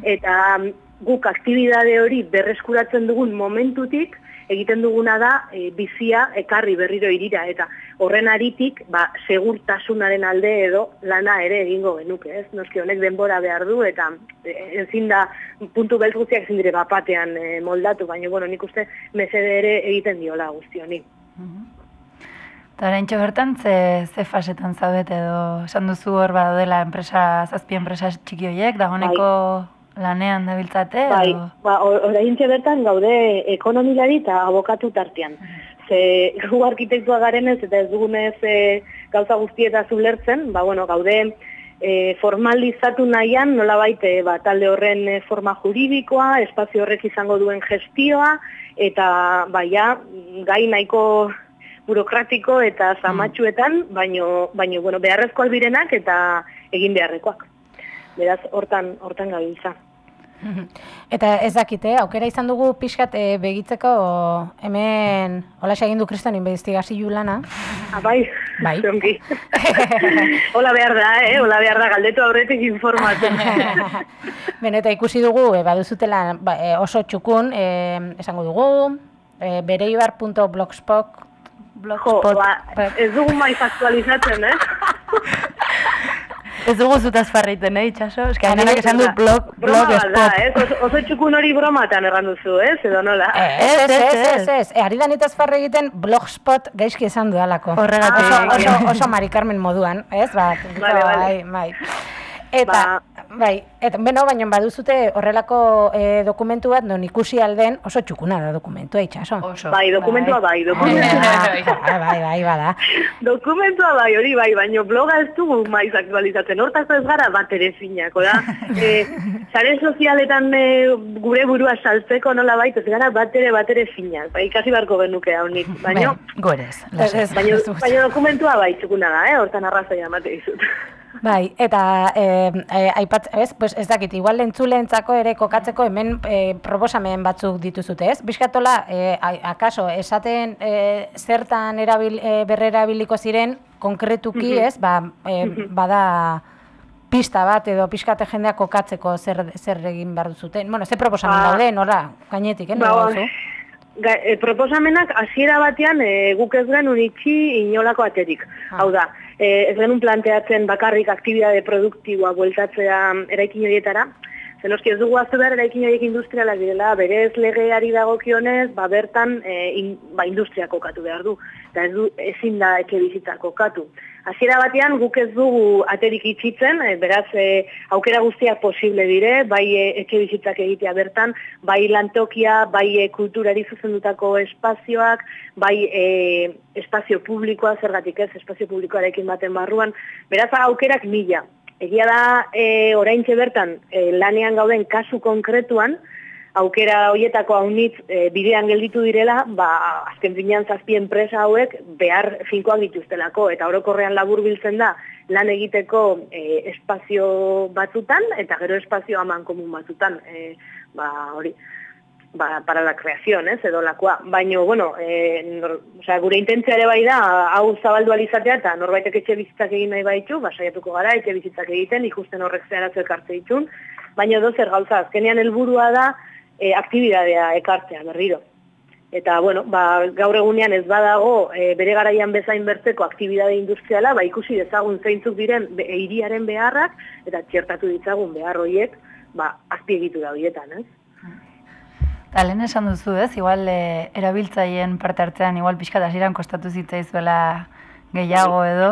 Eta mm, guk aktibidade hori berreskuratzen dugun momentutik, egiten duguna da e, bizia ekarri berriro irira eta horren aritik ba, segurtasunaren alde edo lana ere egingo genuke, ez? Noski honek denbora behar du eta e, ezin da puntu beltz guztiak ezin dire bapatean e, moldatu, baina bueno, nik uste mesede ere egiten diola guzti honi. Eta orain bertan, ze, ze fasetan zaudete edo esan duzu hor badaudela enpresa, zazpi enpresa txiki horiek, dagoeneko lanean dabiltzate? Bai, ba, orain bertan gaude ekonomilari eta abokatu tartean. Ze gu arkitektua garenez eta ez dugunez e, gauza guztietaz ulertzen, ba, bueno, gaude e, formalizatu nahian nolabait e, ba, talde horren e, forma juridikoa, espazio horrek izango duen gestioa, eta baia gai nahiko burokratiko eta zamatxuetan, baino, baino bueno, beharrezkoak direnak eta egin beharrekoak. Beraz, hortan, hortan gabiltza. Eta ez dakite, aukera izan dugu pixkat e, begitzeko hemen holaxe egin du kriston investigazio lana. Ah, bai, Bai. zongi. Hola behar da, eh? Hola behar da, galdetu aurretik informatu. Beneta ikusi dugu, e, baduzutela ba, e, oso txukun, e, esango dugu, e, bereibar.blogspot Jo, ba, ez dugu maiz aktualizatzen, eh? Ez dugu zutaz farreiten, eh, itxaso? Ez que Bai, esan du blog, blog da, spot. ez? Oso, oso txukun hori bromatan erran duzu, ez? Edo nola? Ez, ez, ez, ez, ez. E, ari da nitaz farre egiten blogspot gaizki esan dudalako. Horregatik. Oso, Ah, oso, oso Mari Carmen moduan, ez? Ba, Vale, vale. bai, bai. Eta, bai, eta, beno, baina baduzute horrelako e, dokumentu bat, non ikusi alden oso txukuna da dokumentua, itxaso. Oso. Bai, dokumentua bai, dokumentua. bai, bai, bai, bada. Dokumentua bai, hori bai, baino bloga ez dugu maiz aktualizatzen. Hortaz ez gara bat ere finak, oda? E, sare sozialetan e, gure burua saltzeko nola baita, ez gara bat ere, bat ere finak. Bai, ikasi beharko genuke haunik. Baino, Gorez. Ez, ez, baino, baino dokumentua bai, txukuna da, eh? Hortan arrazoia emate dizut. Bai, eta eh, eh, aipat, ez, pues ez dakit, igual entzuleentzako ere kokatzeko hemen eh, proposamen batzuk dituzute, ez? Biskatola, eh, a- akaso, esaten eh, zertan erabil, eh, berrerabiliko ziren, konkretuki, ez? Ba, eh, bada pista bat edo pixkate jendea kokatzeko zer, zer egin behar duzuten. Bueno, ze proposamen Ba- daude, nora, gainetik, eh? Ba? Ga, e, proposamenak hasiera batean e, guk ez genuen itxi inolako aterik. Ah. Hau da, e, ez genuen planteatzen bakarrik aktibidade produktiboa bueltatzea eraikin horietara, Zenoski ez dugu aztu behar eraikin horiek industrialak direla, berez legeari dagokionez, ba bertan e, in, ba, industria kokatu behar du, eta ez du ezin da eke bizitza kokatu. Hasiera batean guk ez dugu aterik itxitzen, e, beraz e, aukera guztiak posible dire, bai e, eke bizitzak egitea bertan, bai lantokia, bai e, kulturari zuzendutako espazioak, bai e, espazio publikoa, zergatik ez, espazio publikoarekin baten barruan, beraz aukerak mila. Egia da, e, oraintxe bertan, e, lanean gauden kasu konkretuan, aukera hoietako haunitz e, bidean gelditu direla, ba, azken finean zazpi enpresa hauek behar finkoak dituztelako, eta orokorrean labur biltzen da lan egiteko e, espazio batzutan, eta gero espazio haman komun batzutan, e, ba, hori, ba, para la creación, ez, edo lakoa. Baina, bueno, e, nor, osea, gure intentzia ere bai da, hau zabaldu alizatea, eta norbaitek etxe bizitzak egin nahi baitu, ba, saiatuko gara, etxe bizitzak egiten, ikusten horrek zeharatzu ekartze ditun, baina edo zer gauza, azkenean helburua da, e, aktibidadea ekartzea berriro. Eta, bueno, ba, gaur egunean ez badago e, bere garaian bezain bertzeko aktibidade industriala, ba, ikusi dezagun zeintzuk diren be, hiriaren beharrak, eta txertatu ditzagun behar horiek, ba, azpiegitu da horietan, ez? Eta lehen esan duzu ez, igual e, erabiltzaileen parte hartzean, igual pixka hasieran kostatu zitzaizuela gehiago edo,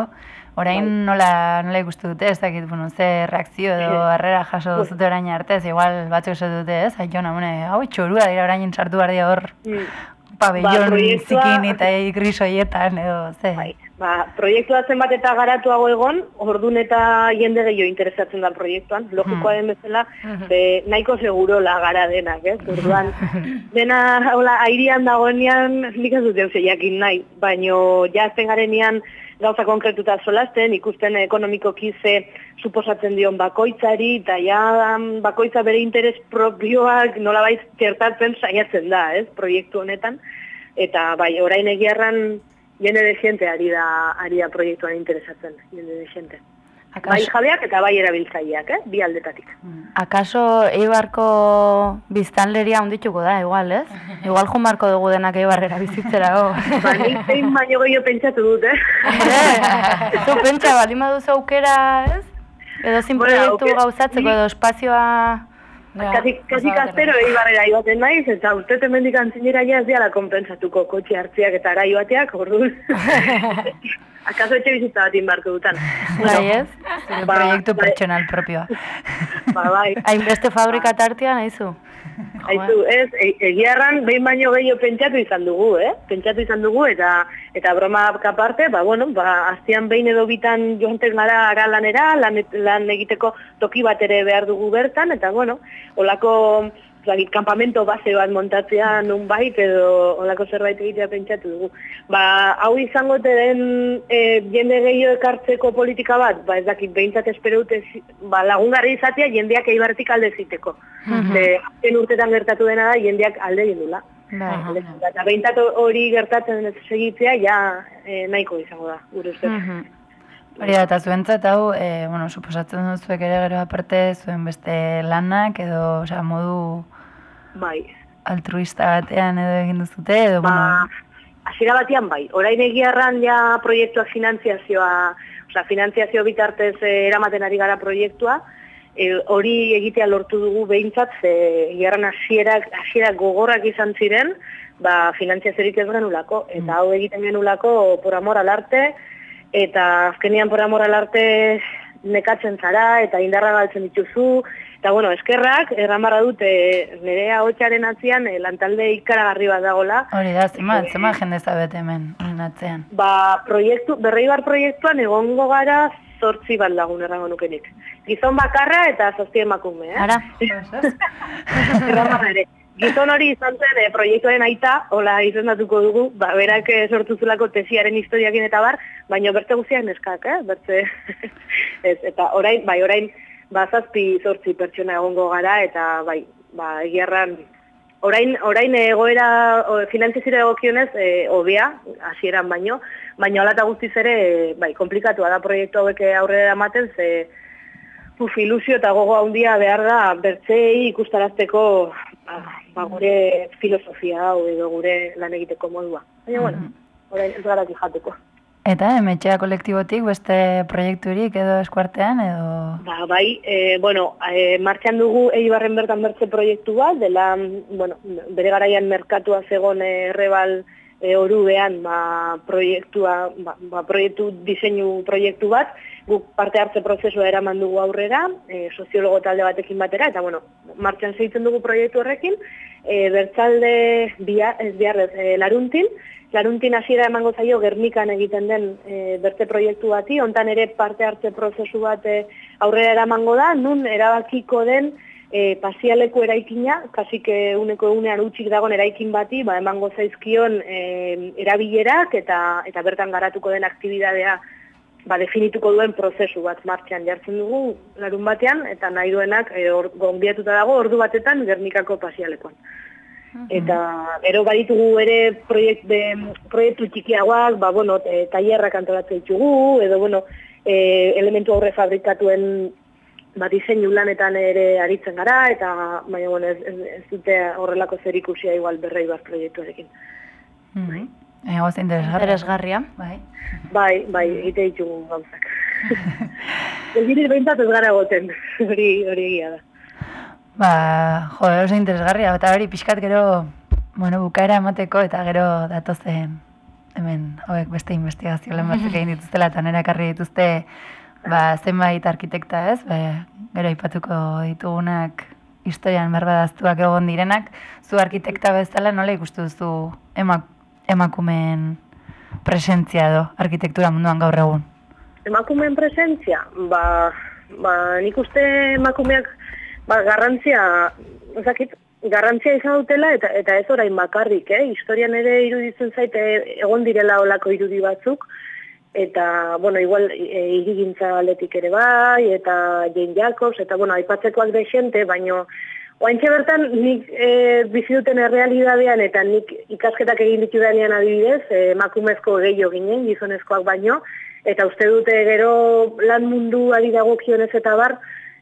orain nola, nola ikustu dute, ez dakit, bueno, ze reakzio edo harrera jaso duzute orain arte, ez, igual batzuk esatu dute, ez, ai jona, mune, hau txorua dira orain sartu behar dira hor, pabellon proiektua- zikin eta gris horietan edo, ze. Bai, ba, proiektua zenbat eta garatuago egon, ordun eta jende gehiago interesatzen da proiektuan, logikoa den bezala, be, nahiko segurola gara denak, ez? Orduan, dena, hola, airian dagoenean, nik ez dut jakin nahi, baino jazten garenean gauza konkretuta solasten, ikusten ekonomikoki ze suposatzen dion bakoitzari, eta ja bakoitza bere interes propioak nolabait txertatzen saiatzen da, ez, proiektu honetan. Eta bai, orain egiarran jende de gente ari da, ari da proiektuan interesatzen, jende de gente. Bai jabeak eta bai erabiltzaileak, eh? bi aldetatik. Akaso Eibarko biztanleria ondituko da, igual, ez? Igual joan beharko dugu denak Eibarrera bizitzera, oh. Ba, nik zein baino gehiago pentsatu dut, eh? Zu pentsa, baldin baduzu aukera, ez? Edo zin Bueno, proiektu aukera- gauzatzeko edo espazioa... Ja, kasi, kasi oso kastero eibarrera ibaten naiz, eta uste temendik antzinera ja ez diala konpentsatuko kotxe hartziak eta arai bateak, orduan. Akaso etxe bizitza bat inbarko dutan. Bai, ez? Zure ba, proiektu bai. pertsonal propioa. Ba, bai. Hainbeste fabrika tartean, haizu? Aizu, ez, e, egiarran behin baino gehiago pentsatu izan dugu, eh? Pentsatu izan dugu eta eta broma aparte, ba bueno, ba astean behin edo bitan joanten gara ara lanera, lan, lan egiteko toki bat ere behar dugu bertan eta bueno, olako zagit, kampamento base bat montatzea nun bait edo olako zerbait egitea pentsatu dugu. Ba, hau izango te den e, jende gehiago ekartzeko politika bat, ba ez dakit behintzat espero dute zi- ba, lagungarri izatea jendeak eibartik alde ziteko. Ze, azken urtetan gertatu dena da jendeak alde egin dula. Bai. Eta behintzat hori gertatzen ez segitzea, ja e, nahiko izango da, gure ustez. Hori da, eta zuentzat hau, e, bueno, suposatzen duzuek ere gero aparte zuen beste lanak edo, osea, modu Bai. altruista batean edo egin duzute, edo, Ba, bueno, hasiera batean bai. Orain egiarran ja proiektuak finanziazioa, osea, finanziazio bitartez eh, eramaten ari gara proiektua, e, hori egitea lortu dugu behintzat, ze egiarran hasierak hasierak gogorrak izan ziren, ba, finanziaziorik ez genulako, eta hau egiten genulako por amor al arte, eta azkenian por amor al arte nekatzen zara, eta indarra galtzen dituzu, eta bueno, eskerrak, erramarra dute nire hotxaren atzian eh, lantalde ikaragarri bat dagola, hori da, zema, zema jende zabete hemen, atzean. Ba, proiektu, berreibar proiektuan egongo gara zortzi bat lagun errango nukenik. Gizon bakarra eta zazpi emakume, eh? Ara, ere. Gizon hori izan zen eh, proiektuaren aita, hola izendatuko dugu, ba, berak eh, sortu zulako tesiaren historiakin eta bar, baina bertze guztiak neskak, eh? Bertze, ez, eta orain, bai, orain, ba, zazpi zortzi pertsona egongo gara, eta bai, ba, egiarran, orain, orain egoera o, finantzizire egokionez, e, hobea, hasieran baino, baina hola eta guztiz ere, eh, bai, komplikatua da proiektu hauek aurrera ematen, ze, Uf, ilusio eta gogo handia behar da bertzei ikustarazteko ba, ba, gure filosofia hau edo gure lan egiteko modua. Baina, bueno, orain ez gara jateko. Eta emetxea kolektibotik beste proiekturik edo eskuartean, edo... Ba, bai, e, bueno, e, martxan dugu Eibarren bertan bertze proiektu bat, dela, bueno, bere garaian merkatua zegon e, errebal e, orubean ba, proiektua, ba, ba, proiektu diseinu proiektu bat, guk parte hartze prozesua eraman dugu aurrera, e, soziologo talde batekin batera, eta bueno, martxan segitzen dugu proiektu horrekin, e, bertzalde bia, ez biarrez, e, laruntin, laruntin hasiera emango zaio Gernikan egiten den e, bertze proiektu bati, hontan ere parte hartze prozesu bat e, aurrera eramango da, nun erabakiko den e, pasialeku eraikina, kasik uneko unean utxik dagoen eraikin bati, ba, emango zaizkion e, erabilerak eta, eta bertan garatuko den aktibidadea ba, definituko duen prozesu bat martxan jartzen dugu larun batean, eta nahi duenak e, or, gonbiatuta dago ordu batetan Gernikako pasialekoan. Eta gero baditugu ere proiekt, de, proiektu txikiagoak, ba, bueno, e, tailerrak antolatzen ditugu, edo, bueno, e, elementu aurre fabrikatuen ba, diseinu lanetan ere aritzen gara, eta, baina, bueno, ez, ez, ez dute horrelako zer ikusia igual berrei bat proiektuarekin. Bai. Ego zein interesgarria. Bai. Bai, bai, egite ditugu gauzak. Egiri behintzat ez gara goten, hori hori egia da. Ba, jo, oso interesgarria, eta hori pixkat gero, bueno, bukaera emateko, eta gero datozen, hemen, hauek beste investigazio lan batzuk egin dituztela, eta nera ekarri dituzte, ba, zenbait arkitekta ez, ba, gero aipatuko ditugunak historian berbadaztuak egon direnak, zu arkitekta bezala nola ikustu duzu emak, emakumeen presentzia edo arkitektura munduan gaur egun? Emakumeen presentzia, ba, ba nik uste emakumeak ba, garrantzia, ezakit, garrantzia izan dutela eta eta ez orain bakarrik, eh? Historian ere iruditzen zaite egon direla olako irudi batzuk eta bueno, igual e, irigintza aletik ere bai eta Jane Jacobs eta bueno, aipatzekoak de xente, baino Oaintxe bertan nik e, bizi duten errealidadean eta nik ikasketak egin ditudanean adibidez, e, emakumezko gehiago ginen, gizonezkoak baino, eta uste dute gero lan munduari dagokionez eta bar,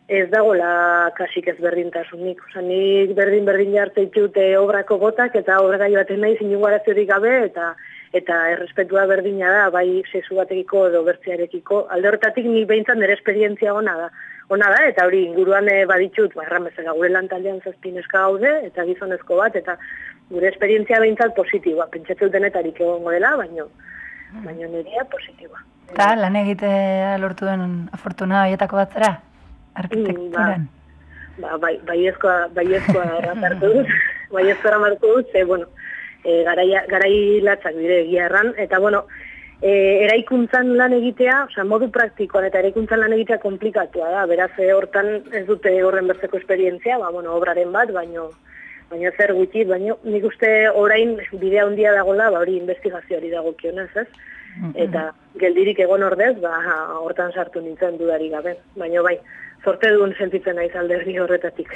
ez dagola kasik ez berdintasunik. Osa, nik berdin-berdin jartzen ditute obrako botak eta obra baten nahi zinungo gabe eta eta errespetua berdina da, bai sexu batekiko edo bertzearekiko. Alde horretatik nik behintzat nire esperientzia ona da. Ona da, eta hori inguruan e, baditut, ba, erran bezala, gure lantaldean zazpineska gaude, eta gizonezko bat, eta gure esperientzia behintzat positiboa. Pentsatzen denetarik egongo dela, baino, baino nirea positiboa. Eta lan egitea lortu den afortuna bat zara? Arkitekturan? Ba, bai, baiezkoa, baiezkoa erratartu dut, baiezkoa erratartu dut, ze, bueno, e, garai, garai latzak dire egia erran, eta, bueno, e, eraikuntzan lan egitea, osea, modu praktikoan eta eraikuntzan lan egitea komplikatua da, beraz, e, hortan ez dute horren bertzeko esperientzia, ba, bueno, obraren bat, baino, baina zer gutxi, baina nik uste orain bidea handia dagola, ba, hori investigazioari dagokionez, ez? Eta geldirik egon ordez, ba, hortan sartu nintzen dudari gabe. Baina bai, sorte duen sentitzen naiz alderdi horretatik.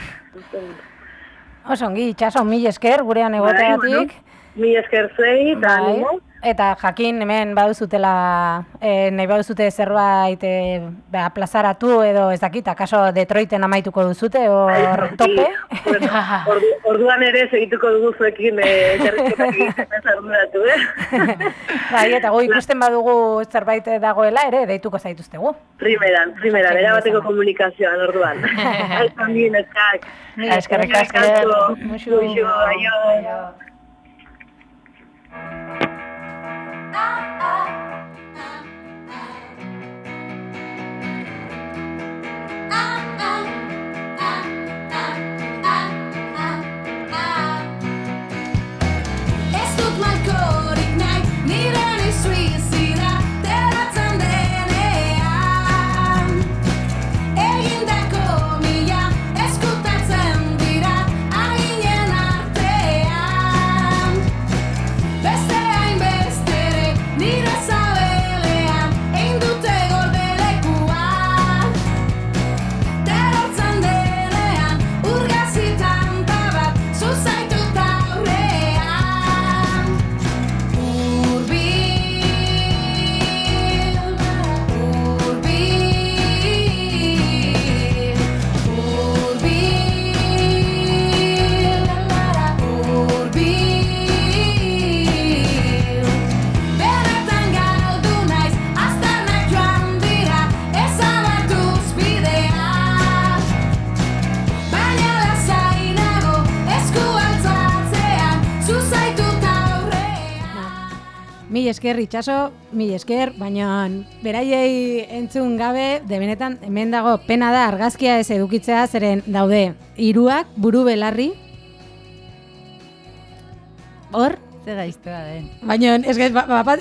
Oso ongi, itxaso, mil esker gurean Bai, bueno, egoteatik. Mi esker zuei, eta Bai. Eta jakin hemen baduzutela, e, nahi baduzute zerbait e, ba, plazaratu edo ez dakit, akaso Detroiten amaituko duzute hor tope. Bueno, ordu, orduan ere segituko dugu zuekin eh, egiten ez arduratu, eh? bai, eta gu ikusten badugu zerbait dagoela ere, deituko zaituztegu. Primeran, primeran, erabateko komunikazioan orduan. Aizan bien, eskak. Eskerrik asko. Muxu, muxu, aio. Ez Mil esker itxaso, mil esker, baina beraiei entzun gabe, de benetan hemen dago pena da argazkia ez edukitzea zeren daude hiruak buru belarri. Hor, Ze gaiztoa den. baina ez gaiz, ba, ba, ba,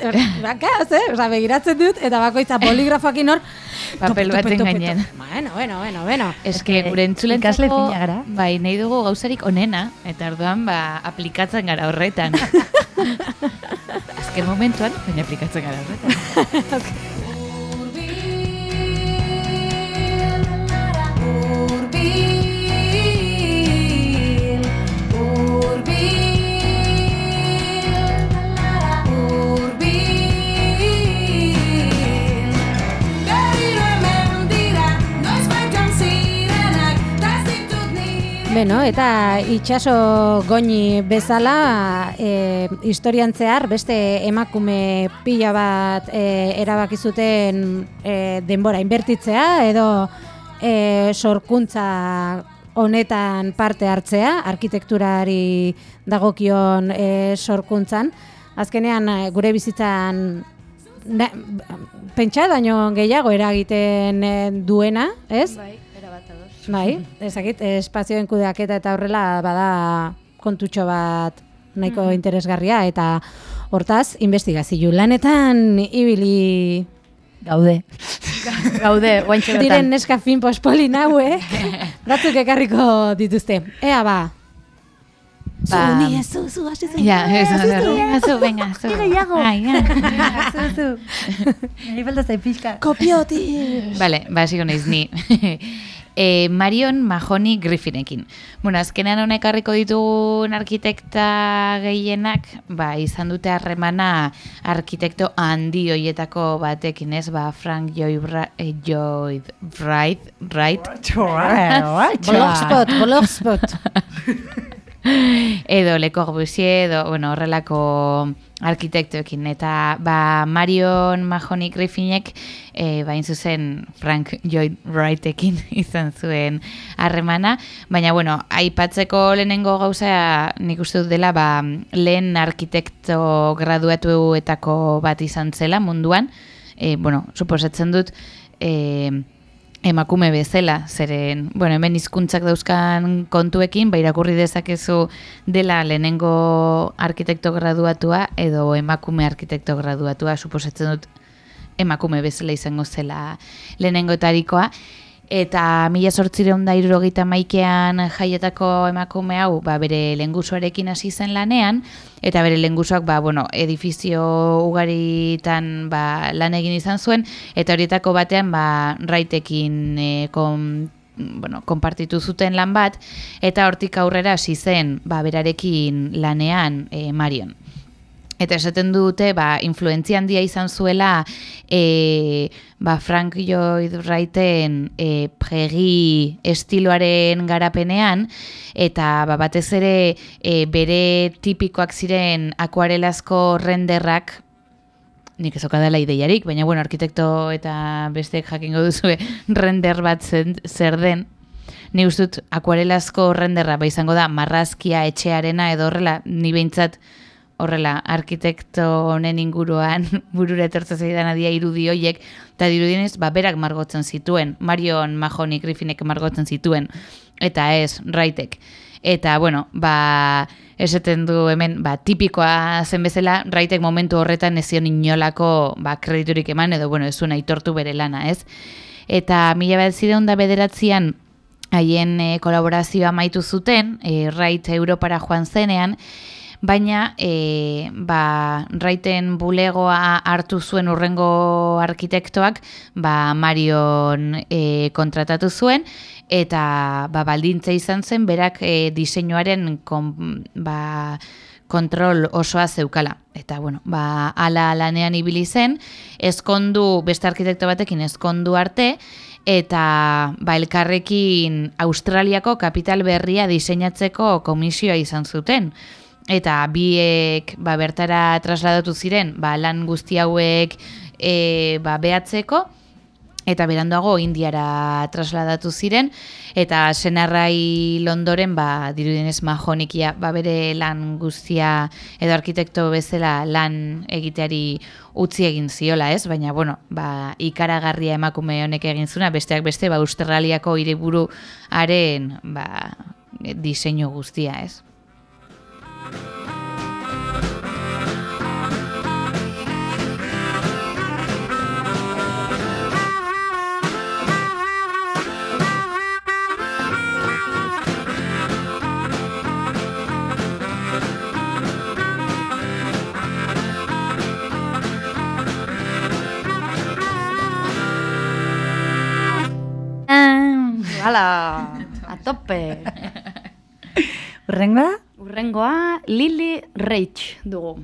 bakaz, eh? Osa, begiratzen dut, eta bakoitza poligrafoakin hor, Papel baten gainean. tope. Bueno, bueno, bueno, bueno. Eske Eske, gure entzulentzako fina gara. bai, nahi dugu gauzarik onena eta orduan ba aplikatzen gara horretan. Azken momentuan, baina aplikatzen gara horretan. Urbil, Beno, eta itxaso goini bezala e, historian zehar beste emakume pila bat e, erabaki zuten e, denbora inbertitzea edo e, sorkuntza honetan parte hartzea, arkitekturari dagokion e, sorkuntzan. Azkenean e, gure bizitzan pentsa baino gehiago eragiten e, duena, ez? Bai, ezakit, espazioen kudeaketa eta horrela bada kontutxo bat nahiko interesgarria eta hortaz investigazio lanetan ibili Gaude. Gaude, guantxe diren neska fin pospolin hauek batzuk ekarriko dituzte. Ea ba. Zu, Ba- ni ez, zu, zu, hasi zu. Ja, ez da. Zu, venga, zu. gehiago. Ai, ja. Zuzu. Niri falta zai pixka. Kopioti. Vale, ba, hasiko naiz ni. E, Marion Mahoney Griffinekin. Bueno, azkenean honek harriko ditugun arkitekta gehienak, ba, izan dute harremana arkitekto handi hoietako batekin, ez? Ba, Frank Lloyd, eh, Lloyd Wright, Wright, Blogspot, blogspot. edo Le Corbusier, edo, bueno, horrelako arkitektoekin. Eta, ba, Marion Mahoney Griffinek, e, bain zuzen Frank Lloyd Wrightekin izan zuen harremana. Baina, bueno, aipatzeko lehenengo gauza nik uste dut dela, ba, lehen arkitekto graduatuetako bat izan zela munduan. E, bueno, suposatzen dut, e, emakume bezala, zeren, bueno, hemen hizkuntzak dauzkan kontuekin, ba irakurri dezakezu dela lehenengo arkitekto graduatua edo emakume arkitekto graduatua, suposatzen dut emakume bezala izango zela lehenengotarikoa. Eta mila sortzireun da irurogeita maikean jaietako emakume hau ba, bere lengusuarekin hasi zen lanean, eta bere lengusuak ba, bueno, edifizio ugaritan ba, lan egin izan zuen, eta horietako batean ba, raitekin e, kon, bueno, konpartitu zuten lan bat, eta hortik aurrera hasi zen ba, berarekin lanean e, Marion. Eta esaten dute, ba, influentzia handia izan zuela e, ba, Frank Lloyd Wrighten e, pregi estiloaren garapenean, eta ba, batez ere e, bere tipikoak ziren akuarelazko renderrak, nik ez dela ideiarik, baina bueno, arkitekto eta bestek jakingo duzue render bat zen, zer den, ni uste dut akuarelazko renderra ba izango da marrazkia etxearena edo horrela, ni behintzat horrela, arkitekto honen inguruan burura etortzen zaidan adia irudi hoiek, eta dirudienez, ba, berak margotzen zituen, Marion Mahoney Griffinek margotzen zituen, eta ez, Raitek. Eta, bueno, ba, esaten du hemen, ba, tipikoa zen bezala, Raitek momentu horretan ez zion inolako ba, krediturik eman, edo, bueno, ez aitortu bere lana, ez? Eta mila bat da bederatzean, haien e, kolaborazioa maitu zuten, e, Wright Europara joan zenean, baina e, ba, raiten bulegoa hartu zuen urrengo arkitektoak ba, Marion e, kontratatu zuen, eta ba, baldintza izan zen berak e, diseinuaren kon, ba, kontrol osoa zeukala. Eta, bueno, ba, ala lanean ibili zen, ezkondu, beste arkitekto batekin ezkondu arte, eta ba, elkarrekin Australiako kapital berria diseinatzeko komisioa izan zuten. Eta biek ba, bertara trasladatu ziren ba, lan guzti hauek e, ba, behatzeko, eta beranduago Indiara trasladatu ziren, eta senarrai Londoren, ba, dirudienez mahonikia, ba, bere lan guztia edo arkitekto bezala lan egiteari utzi egin ziola, ez? Baina, bueno, ba, ikaragarria emakume honek egin zuna, besteak beste, ba, Australiako hiriburuaren ba, diseinu guztia, ez? Hala, a tope. Urrengoa? Urrengoa, Lili Reich dugu.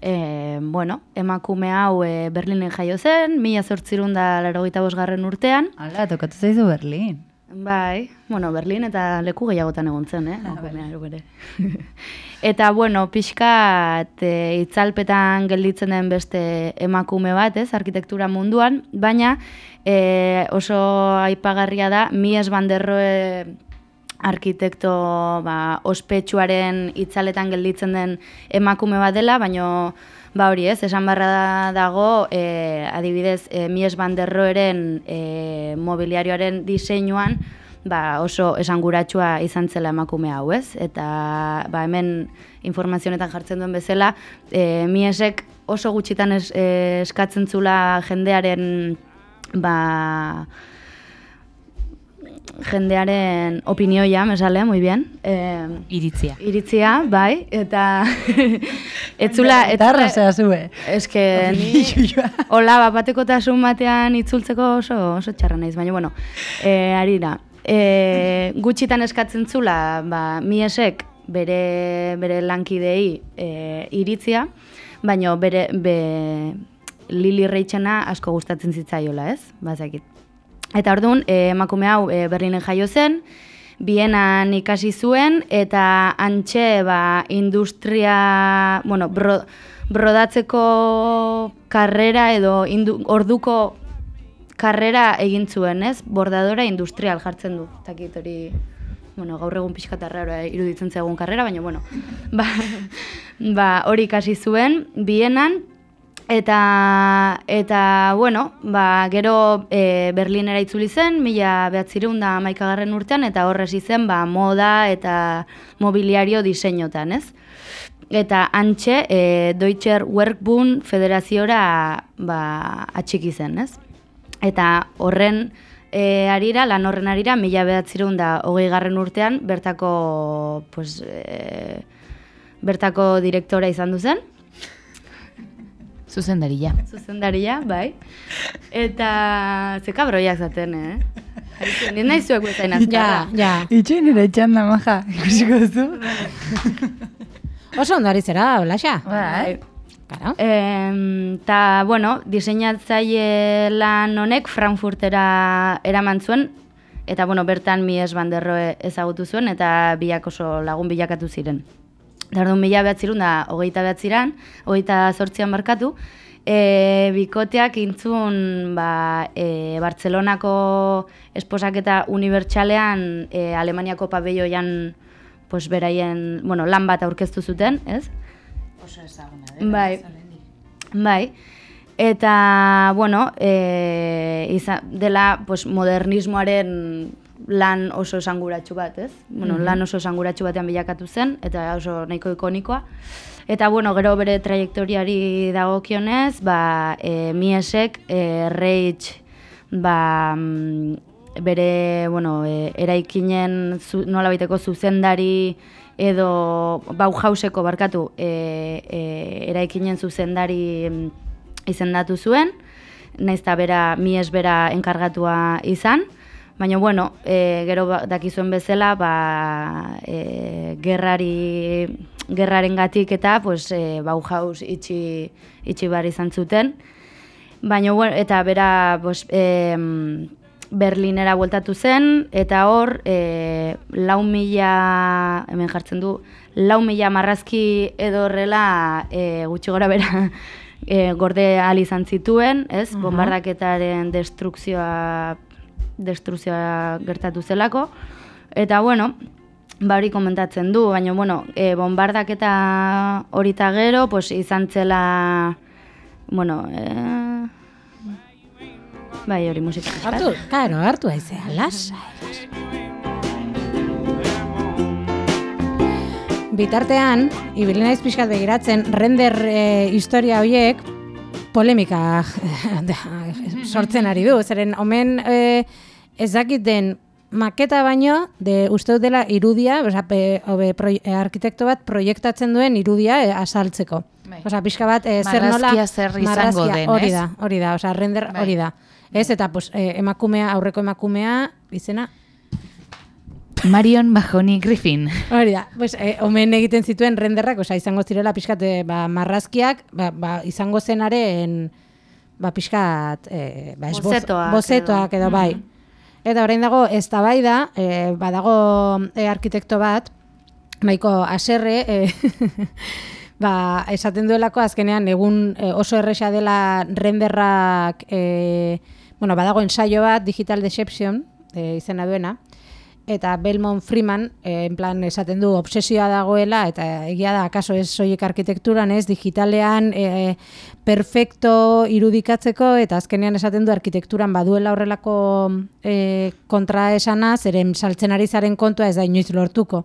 E, bueno, emakume hau e, Berlinen jaio zen, mila zortzirun da laro bosgarren urtean. Hala, tokatu zaizu Berlin. Bai, bueno, Berlin eta leku gehiagotan egon zen, eh? emakumea ere eta, bueno, pixka e, itzalpetan gelditzen den beste emakume bat, ez, arkitektura munduan, baina e, oso aipagarria da, Mies van der Rohe arkitekto ba, ospetsuaren itzaletan gelditzen den emakume bat dela, baina ba hori ez, esan barra da- dago, e, adibidez, e, Mies van der Roheren e, mobiliarioaren diseinuan, ba, oso esanguratsua izan zela emakume hau, ez? Eta ba, hemen informazionetan jartzen duen bezala, e, Miesek oso gutxitan es, e, eskatzen zula jendearen ba, jendearen opinioia, me sale, muy bien. Eh, Iritzia. iritzia, bai, eta etzula... Eta zea zue. Ez que ni, hola, bat batekotasun batean itzultzeko oso, oso txarra naiz, baina, bueno, e, ari da. E, gutxitan eskatzen zula, ba, miesek bere, bere lankidei e, iritzia, baina bere, be, Lili Reitxena asko gustatzen zitzaiola, ez? Bazakit. Eta orduan, e, emakume hau e, Berlinen jaio zen, Bienan ikasi zuen, eta antxe ba, industria, bueno, bro, brodatzeko karrera edo indu, orduko karrera egin zuen, ez? Bordadora industrial jartzen du. Takit hori, bueno, gaur egun pixka tarraroa iruditzen zegoen karrera, baina, bueno, ba, ba, hori ikasi zuen, Bienan, Eta, eta bueno, ba, gero e, Berlinera itzuli zen, mila behatzireun da maikagarren urtean, eta horrez izen ba, moda eta mobiliario diseinotan, ez? Eta antxe, e, Deutscher Werkbund Federaziora ba, atxiki zen, ez? Eta horren e, arira, lan horren arira, mila behatzireun da hogei garren urtean, bertako, pues, e, bertako direktora izan du zen, Zuzendaria. zuzendaria, bai. Eta ze kabroiak zaten, eh? Ni nahi zuek bezain Ja, azkarra. ja. Itxoin nire txanda, maja, ikusiko duzu. Oso ondari zera, Olaxa. Bai. Claro. Eta, bueno, diseinatzaile lan honek Frankfurtera eraman zuen, eta, bueno, bertan Mies van der Rohe ezagutu zuen, eta biak oso lagun bilakatu ziren. Orduan mila behatzirun da, hogeita behatziran, hogeita zortzian barkatu, e, bikoteak intzun ba, e, Bartzelonako esposaketa unibertsalean e, Alemaniako pabelloian pues, beraien, bueno, lan bat aurkeztu zuten, ez? Oso ezaguna, Bai. Bai. Eta, bueno, e, iza, dela pues, modernismoaren lan oso esanguratsu bat, ez? Bueno, lan oso esanguratsu batean bilakatu zen, eta oso nahiko ikonikoa. Eta, bueno, gero bere trajektoriari dagokionez, ba, e, Miesek, e, Reich, ba, mm, bere, bueno, e, eraikinen zu, nola baiteko zuzendari edo Bauhauseko barkatu e, e, eraikinen zuzendari mm, izendatu zuen, naiz eta bera, mies bera enkargatua izan, baina bueno, e, gero ba- dakizuen bezala, ba, e, gerrari, gerraren gatik eta pues, e, Bauhaus itxi, itxi bar izan zuten, Baina, bueno, eta bera pues, em, Berlinera bueltatu zen, eta hor, e, lau mila, hemen jartzen du, lau mila marrazki edo horrela e, gutxi gora bera e, gorde ahal izan zituen, ez? Bombardaketaren destrukzioa, destrukzioa gertatu zelako. Eta, bueno, ba hori komentatzen du, baina, bueno, e, bombardaketa hori eta gero, pues, izan zela, bueno, e, bai hori musika. Hartu, karo, hartu aizea, lasai. Bitartean, ibili naiz pixkat begiratzen, render e, historia horiek polemika sortzen ari du. Zeren, omen e, ez dakit den maketa baino, de uste dut dela irudia, oza, pe, obe, proi, e, arkitekto bat proiektatzen duen irudia e, asaltzeko. Bai. Osa, pixka bat, e, zer nola... Zer izango den, Hori da, hori da, osa, render Bai. hori da. Ez, eta pues, e, emakumea, aurreko emakumea, izena, Marion Mahoney Griffin. Hori da, pues, eh, omen egiten zituen renderrak, osea, izango zirela pixkat eh, ba, marrazkiak, ba, ba, izango zenaren ba, pixkat eh, ba, esboz- Bozetoak bozetoak edo, bai. Eta orain dago, ez da bai da, eh, badago eh, arkitekto bat, nahiko aserre, eh, ba, esaten duelako azkenean egun eh, oso erresa dela renderrak, eh, bueno, badago ensaio bat, Digital Deception, eh, izena duena, eta Belmont Freeman, eh, en plan esaten du obsesioa dagoela, eta egia da, akaso ez soiek arkitekturan, ez, digitalean eh, perfecto irudikatzeko, eta azkenean esaten du arkitekturan baduela horrelako eh, kontraesana, zeren saltzen ari zaren kontua ez da inoiz lortuko.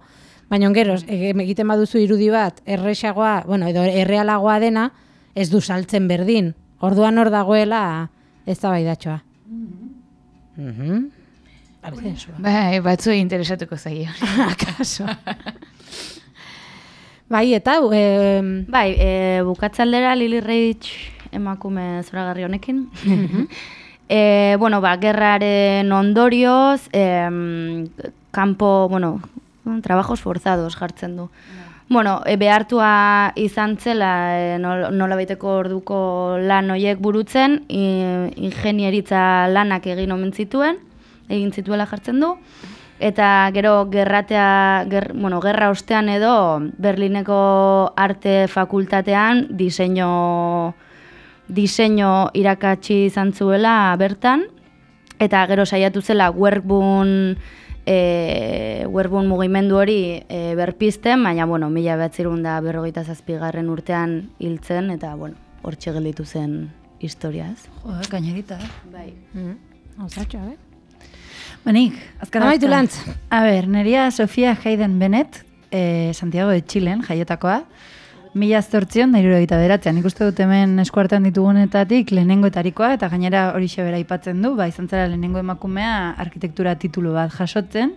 Baina gero, e- egiten baduzu irudi bat, erresagoa, bueno, edo errealagoa dena, ez du saltzen berdin. Orduan hor dagoela ez da baidatxoa. Mhm. Parece eso. Bai, batzuei interesatuko zaio. Akaso. bai, eta... E, Bai, e, bukatzaldera Lili Reich emakume zoragarri honekin. e, bueno, ba, gerraren ondorioz, em, kanpo, bueno, trabajos forzados jartzen du. Bueno, e, behartua izan zela e, nol, nolabaiteko orduko lan hoiek burutzen, i, ingenieritza lanak egin omen zituen, egin zituela jartzen du. Eta gero gerratea, ger, bueno, gerra ostean edo Berlineko arte fakultatean diseinu diseinu irakatsi izan zuela bertan eta gero saiatu zela Werkbun e, Werkbun mugimendu hori e, berpizten, baina bueno, mila behatzirun da berrogeita zazpigarren urtean hiltzen, eta bueno, hortxe gelditu zen historia, ez? Jo, gainerita. Bai. Osatxo, eh? Banik, azkar Amaitu lantz. A ber, neria Sofia Hayden Bennett, eh, Santiago de Chilen, jaiotakoa. Mila zortzion, da irurogeita beratzean. Ikuste dut hemen eskuartean ditugunetatik lehenengo etarikoa, eta gainera hori bera aipatzen du, ba, izan zera lehenengo emakumea arkitektura titulu bat jasotzen.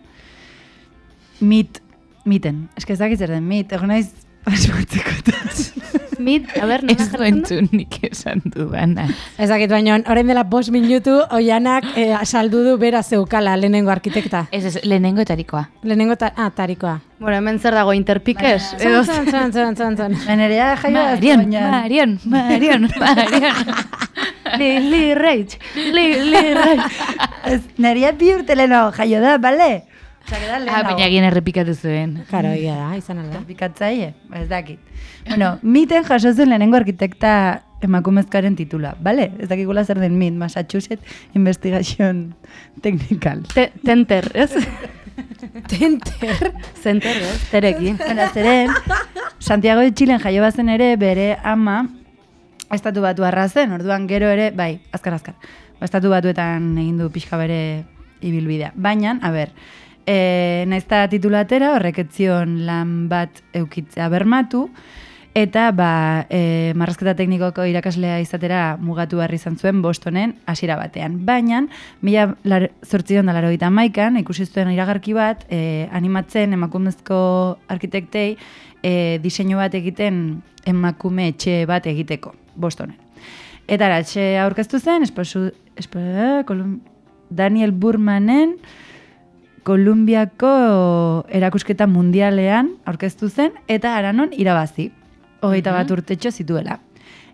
Mit, miten. Ez que ez dakit zer den, mit, egon naiz asmatzeko Mit, a ber, nola Ez du jartzen da? entzun nik esan dudana. Ez dakit baino, orain dela bost minutu, oianak eh, saldu du bera zeukala lehenengo arkitekta. Ez ez, lehenengo etarikoa. Lehenengo ta, ah, tarikoa. Bueno, hemen zer dago interpikes? Edo, Zan, zan, zan, zan, zan. Nerea jaioa da Marion, baina- Marion, Marion, Marion. Lili Rage, Lili Rage. Ez, nerea bi urte jaio da, bale? Ah, baina egin errepikatu zuen. Karo, egia da, izan alda. Pikatzaile, ez dakit. Bueno, miten jaso zen lehenengo arkitekta emakumezkaren titula, bale? Ez dakikula zer den MIT, Massachusetts Investigation Technical. Te- Tenter, ez? Tenter. Center, ez? Terekin. Baina zeren, Santiago de Chilen jaio bazen ere bere ama estatu batu zen, orduan gero ere, bai, azkar azkar, ba, estatu batuetan egin du pixka bere ibilbidea. Baina, a ber, e, naizta titulatera horrek ez zion lan bat eukitzea bermatu, eta ba, e, marrazketa teknikoko irakaslea izatera mugatu behar izan zuen Bostonen hasiera batean. Baina, mila zortzion da laro maikan, ikusi zuen iragarki bat, e, animatzen emakumezko arkitektei e, diseinu bat egiten emakume etxe bat egiteko Bostonen. Eta aurkeztu zen, esposu, espo, eh, Daniel Burmanen Kolumbiako erakusketa mundialean aurkeztu zen, eta aranon irabazi. Hogeita bat urtetxo zituela.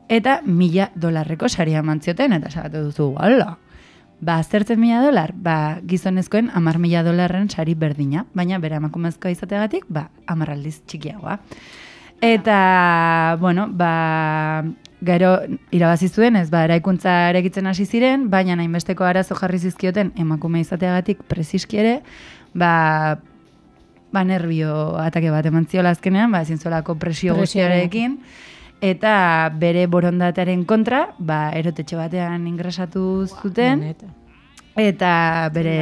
Eta mila dolarreko saria eman zioten, eta sabatu duzu, hala. Ba, zertzen mila dolar? Ba, gizonezkoen amar mila dolarren sari berdina, baina bere emakumezkoa izateagatik, ba, amar aldiz txikiagoa. Eta, bueno, ba, gero irabazi zuen, ez ba, eraikuntza erekitzen hasi ziren, baina hainbesteko arazo jarri zizkioten emakume izateagatik preziski ere, ba, ba nervio atake bat eman ziola azkenean, ba, ezin zuelako presio guztiarekin, eta bere borondatearen kontra, ba, erotetxe batean ingresatu zuten, Benetan. eta bere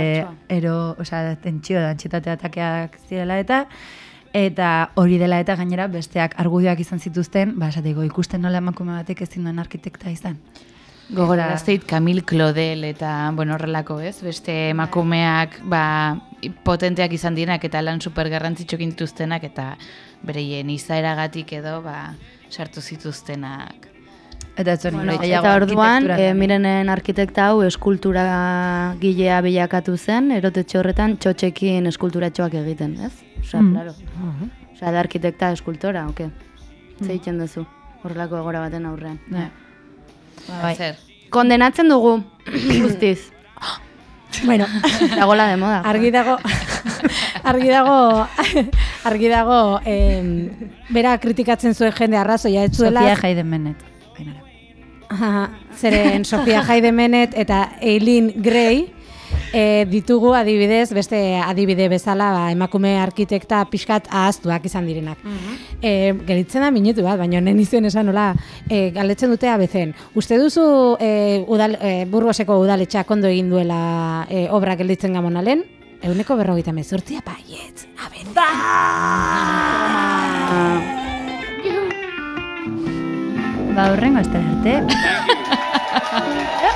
ero, osea, tentsio da, atakeak zirela eta eta hori dela eta gainera besteak argudioak izan zituzten, ba, esateko ikusten nola emakume batek ezin duen arkitekta izan. Gogora gazteit Camille Claudel eta, bueno, horrelako, ez? Beste emakumeak, ba, potenteak izan dienak eta lan super garrantzitsuak dituztenak eta bereien izaeragatik edo, ba, sartu zituztenak. Eta zuen Bueno, eta orduan, e, mirenen arkitekta hau eskultura gilea bilakatu zen, erotetxe horretan txotxekin eskulturatxoak egiten, ez? Osea, Mm. claro. Osea, da arkitekta eskultora, oke? Ze egiten duzu, horrelako egora baten aurrean. Ne. Ba, bai. Zer? Kondenatzen dugu, guztiz. Bueno, Dagola de moda. argi dago, argi dago, argi dago, em, bera kritikatzen zuen jende arrazoia, ez zuela, Sofia. Bainara. Aha, zeren Sofia Haidemenet eta Eileen Gray e, ditugu adibidez, beste adibide bezala ba, emakume arkitekta pixkat ahaztuak izan direnak. e, geritzen da minutu bat, baina honen izuen esan nola, e, galdetzen dute abezen. Uste duzu e, udal, e, burgoseko udaletxeak ondo egin duela e, obra gelditzen gamonalen? Euneko berrogeita mezurtzia baietz. Abezen. Ba, horrengo astera arte.